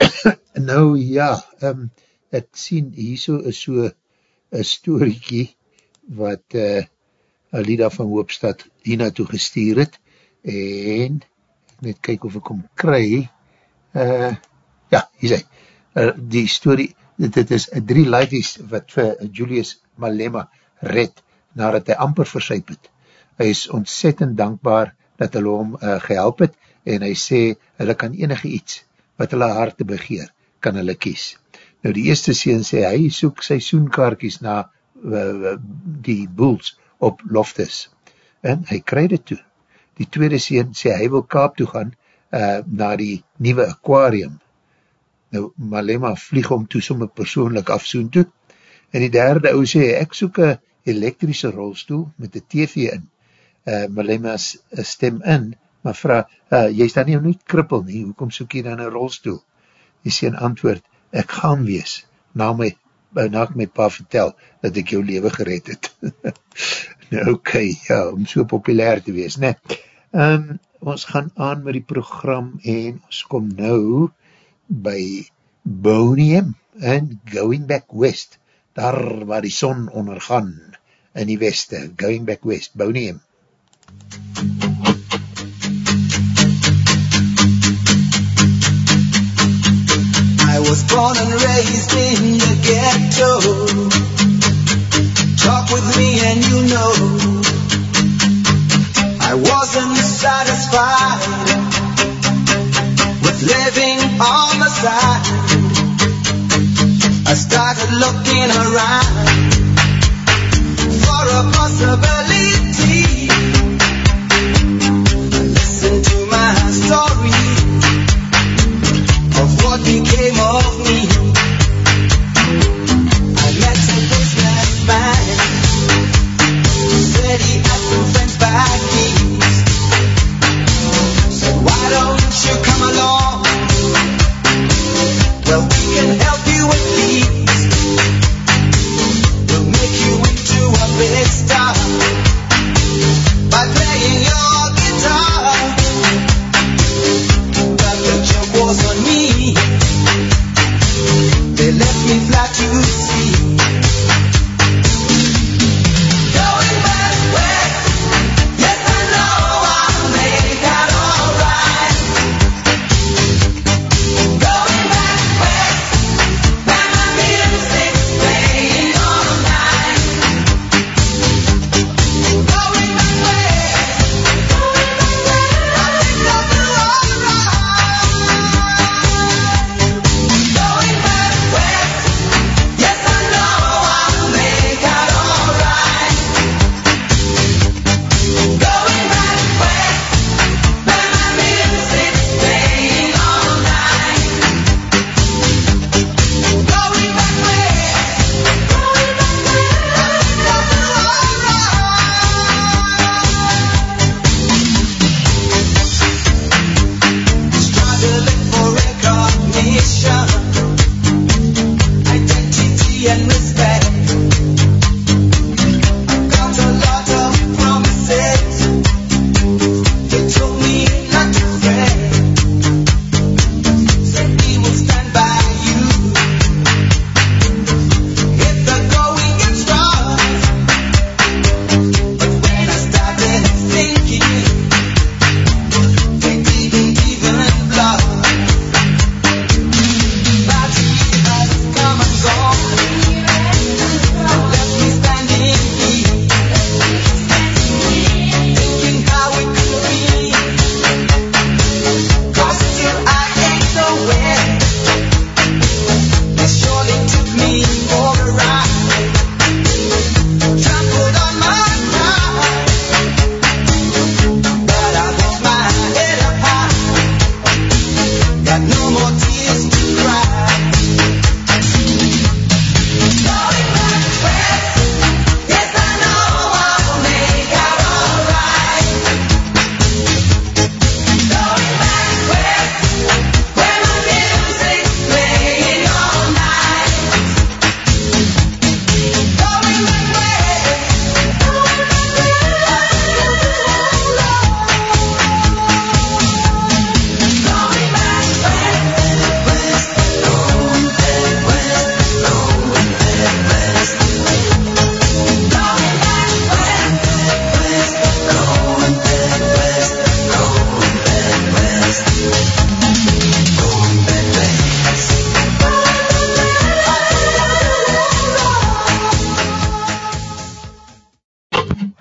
nou ja, um, ek sien hierso is so een storiekie wat uh, Alida van Hoopstad hierna toe gestuur het, en net kyk of ek hom kry, uh, ja, hier sê, uh, die story, dit, dit is drie ladies wat vir Julius Malema red, nadat hy amper versuip het. Hy is ontzettend dankbaar dat hulle hom uh, gehelp het, en hy sê, hulle kan enige iets, wat hulle harte begeer, kan hulle kies. Nou die eerste sien sê, hy soek seisoenkaarkies na uh, die boels op Loftus, en hy krij dit toe. Die tweede sien sê, hy wil kaap toe gaan, uh, na die nieuwe aquarium. Nou, Malema vlieg om toe somme persoonlik afsoen toe, en die derde ou sê, ek soek een elektrische rolstoel met die TV in. Uh, Malema stem in, maar vraag, uh, jy is dan nie nooit krippel nie, hoekom soek jy dan een rolstoel? Jy sê een antwoord, ek gaan wees, na my, na my pa vertel, dat ek jou leven gered het. nou, ok, ja, om so populair te wees, ne. Um, ons gaan aan met die program, en ons kom nou, by Bonium, en Going Back West, daar waar die son ondergaan, in die weste, Going Back West, Bonium. I was born and raised in the ghetto. Talk with me and you know I wasn't satisfied with living on the side. I started looking around for a possibility. Listen to my story of what became of me.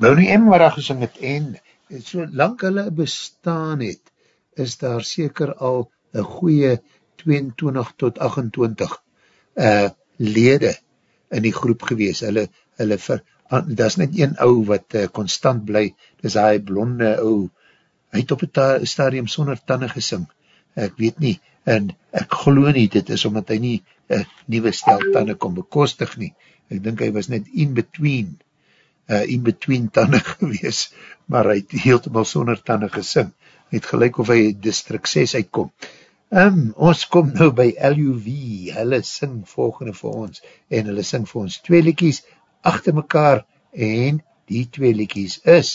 Bonnie M waar daar gesing het en so lang hulle bestaan het, is daar seker al een goeie 22 tot 28 uh, lede in die groep gewees. Hulle, hulle ver, dat is net een ou wat uh, constant bly, dis hy blonde ou, hy het op het stadium sonder tanden gesing, ek weet nie, en ek geloof nie, dit is omdat hy nie een nieuwe stel tanden kon bekostig nie, ek dink hy was net in between, uh, in between tanden gewees, maar hy het heeltemaal sonder tanden gesing, hy het gelijk of hy district 6 uitkom. Um, ons kom nou by LUV, hulle sing volgende vir ons, en hulle sing vir ons twee liekies, achter mekaar, en die twee liekies is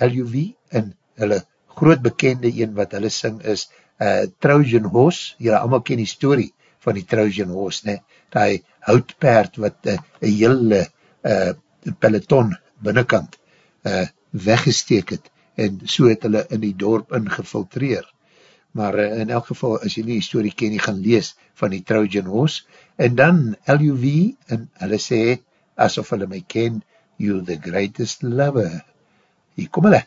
LUV, en hulle groot bekende een wat hulle sing is uh, Trojan Horse, julle allemaal ken die story van die Trojan Horse, ne? die houtpaard wat uh, een hele uh, peloton binnenkant uh, weggesteek het, en so het hulle in die dorp ingefiltreer. Maar uh, in elk geval, as jy nie die story ken, jy gaan lees van die Trojan Horse, en dan LUV, en hulle sê, asof hulle my ken, you the greatest lover. Hier kom hulle.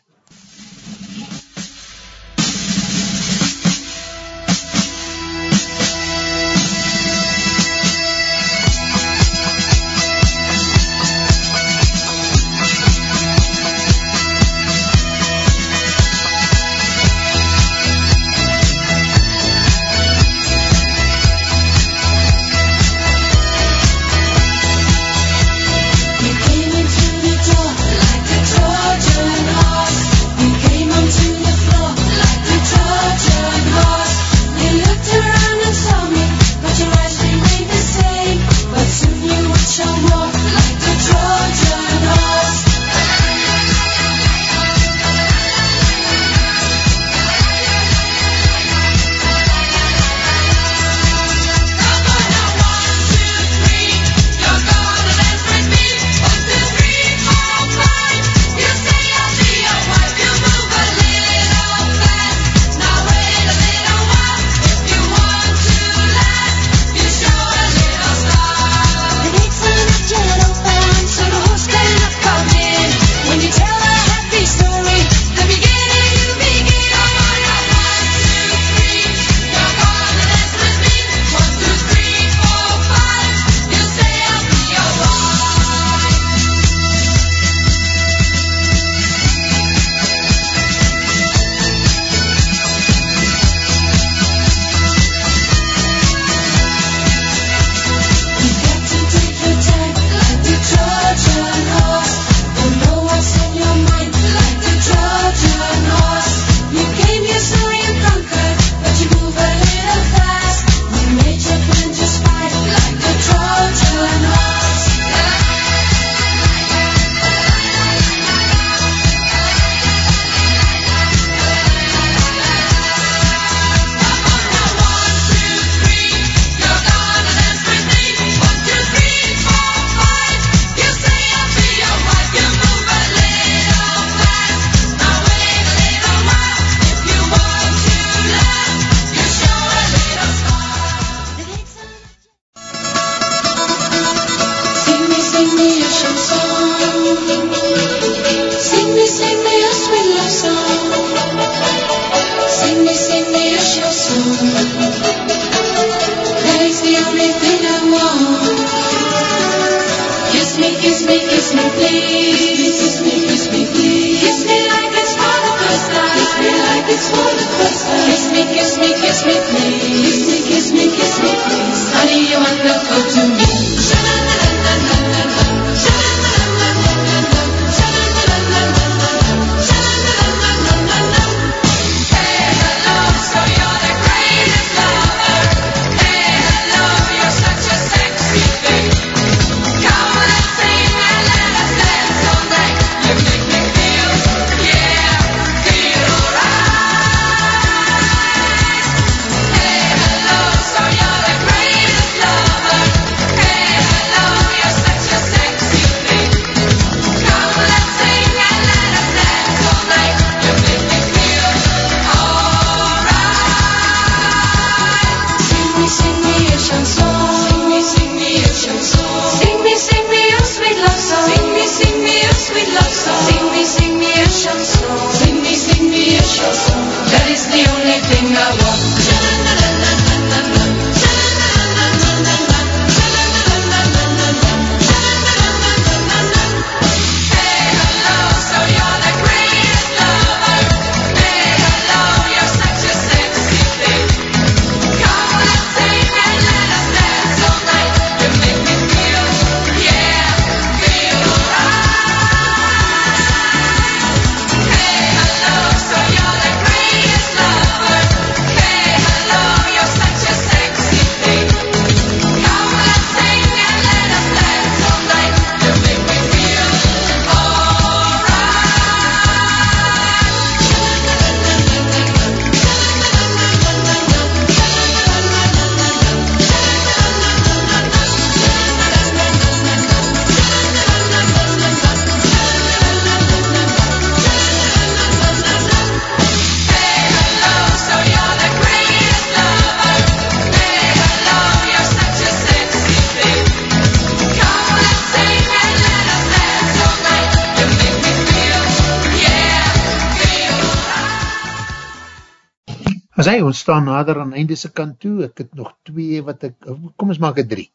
Hy, ons staan nader aan einde se kant toe, ek het nog twee wat ek, kom ons maak het drie,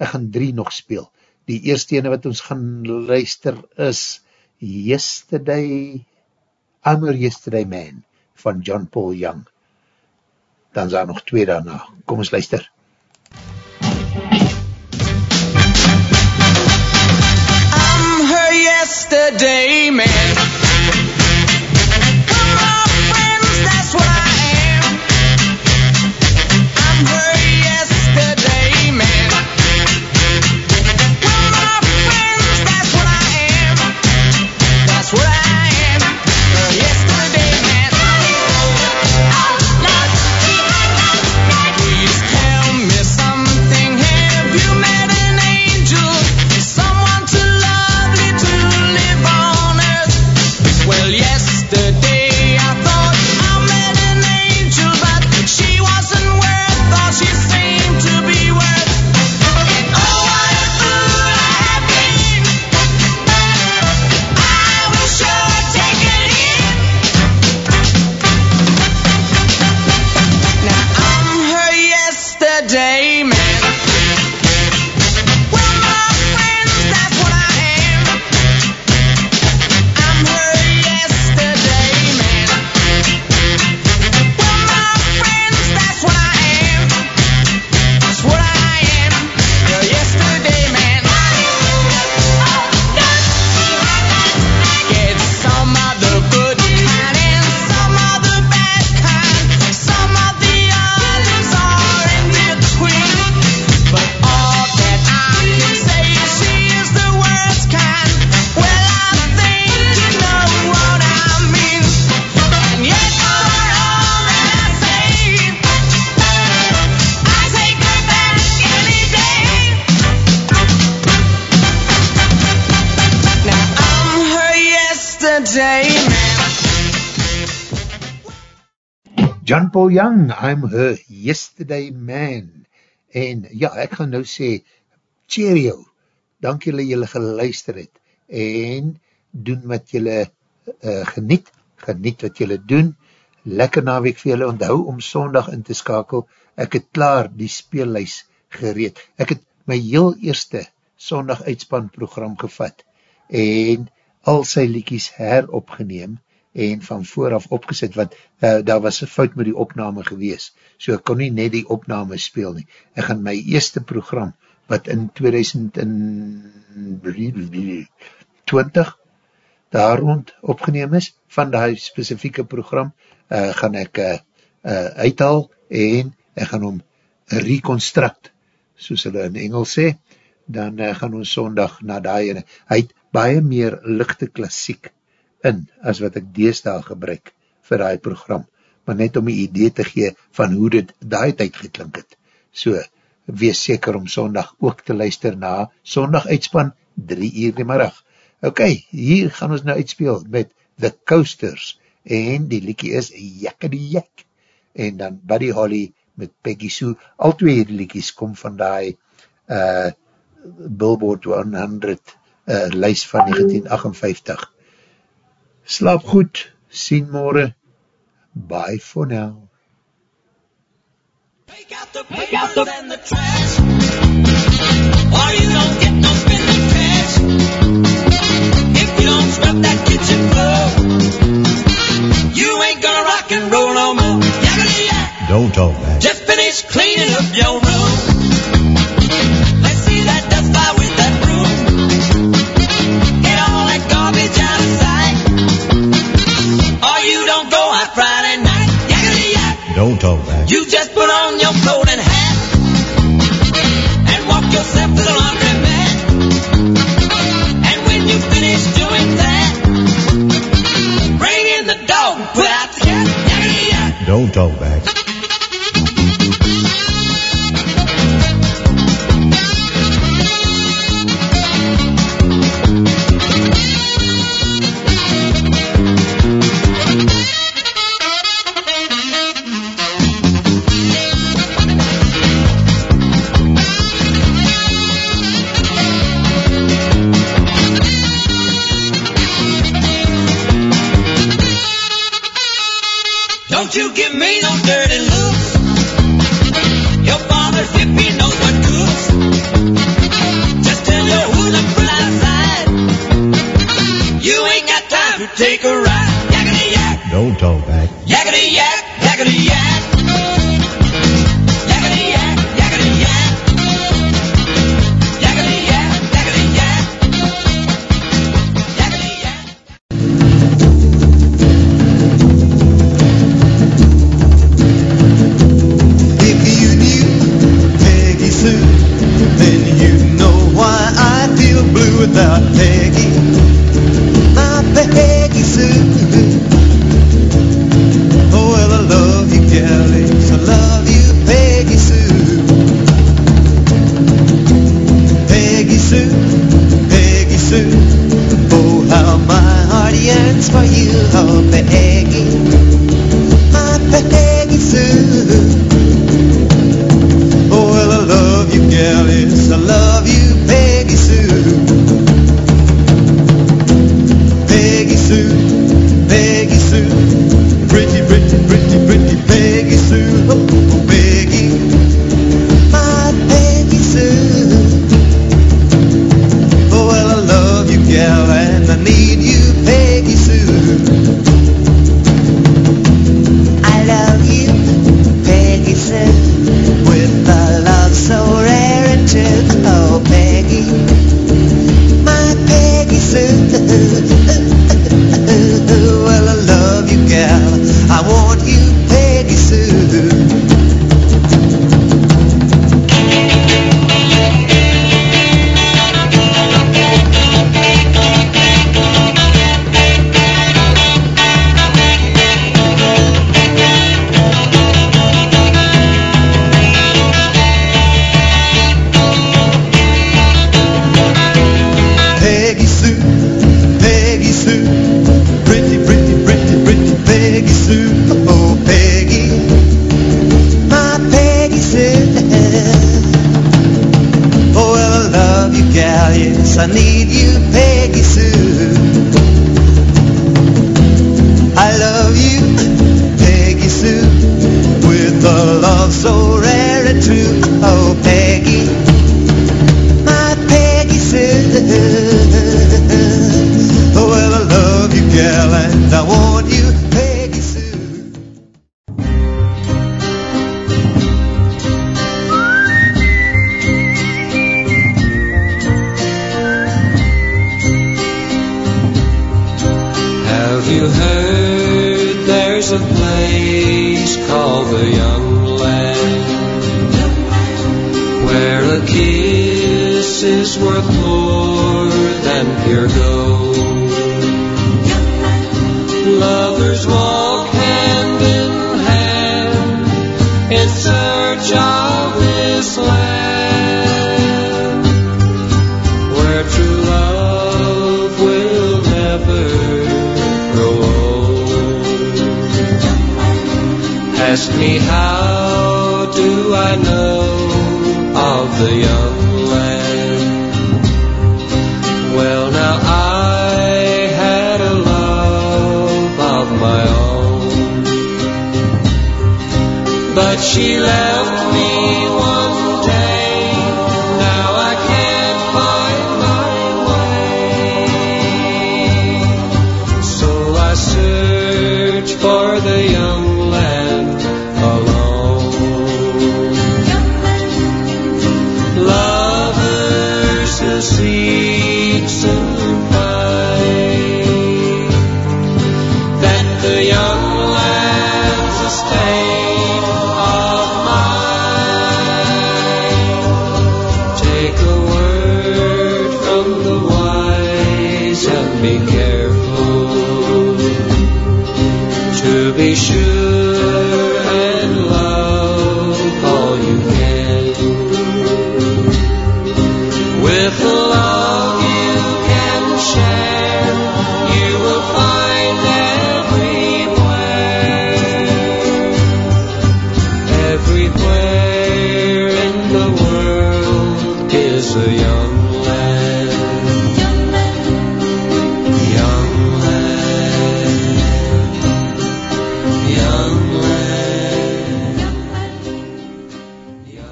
ek gaan drie nog speel. Die eerste ene wat ons gaan luister is Yesterday, I'm a Yesterday Man van John Paul Young. Dan is daar nog twee daarna, kom ons luister. I'm her yesterday man. John Paul Young, I'm her yesterday man. En ja, ek gaan nou sê, cheerio, dank julle julle geluister het, en doen wat julle uh, geniet, geniet wat julle doen, lekker naweek vir julle, onthou om sondag in te skakel, ek het klaar die speellys gereed, ek het my heel eerste sondag uitspan program gevat, en al sy liekies heropgeneem, en van vooraf opgesit, want uh, daar was een fout met die opname gewees, so ek kon nie net die opname speel nie. Ek gaan my eerste program, wat in 2020 daar rond opgeneem is, van die specifieke program, uh, gaan ek uh, uh, uithaal, en ek gaan hom reconstruct, soos hulle in Engels sê, dan uh, gaan ons sondag na die ene. Hy het baie meer lichte klassiek in, as wat ek deesdaal gebruik vir die program, maar net om die idee te gee van hoe dit die tyd geklink het. So, wees seker om sondag ook te luister na sondag uitspan, 3 uur die middag. Ok, hier gaan ons nou uitspeel met The Coasters, en die liekie is Jekke die Jek, en dan Buddy Holly met Peggy Sue, al twee die liekies kom van die uh, Billboard 100 uh, lys van 1958. Slaap goed, sien morgen, bye for now. Take out the papers and the trash. Or you don't get no spending cash. If you don't scrub that kitchen floor, you ain't gonna rock and roll no more. Don't talk back. Just finished cleaning up your room. Don't talk back.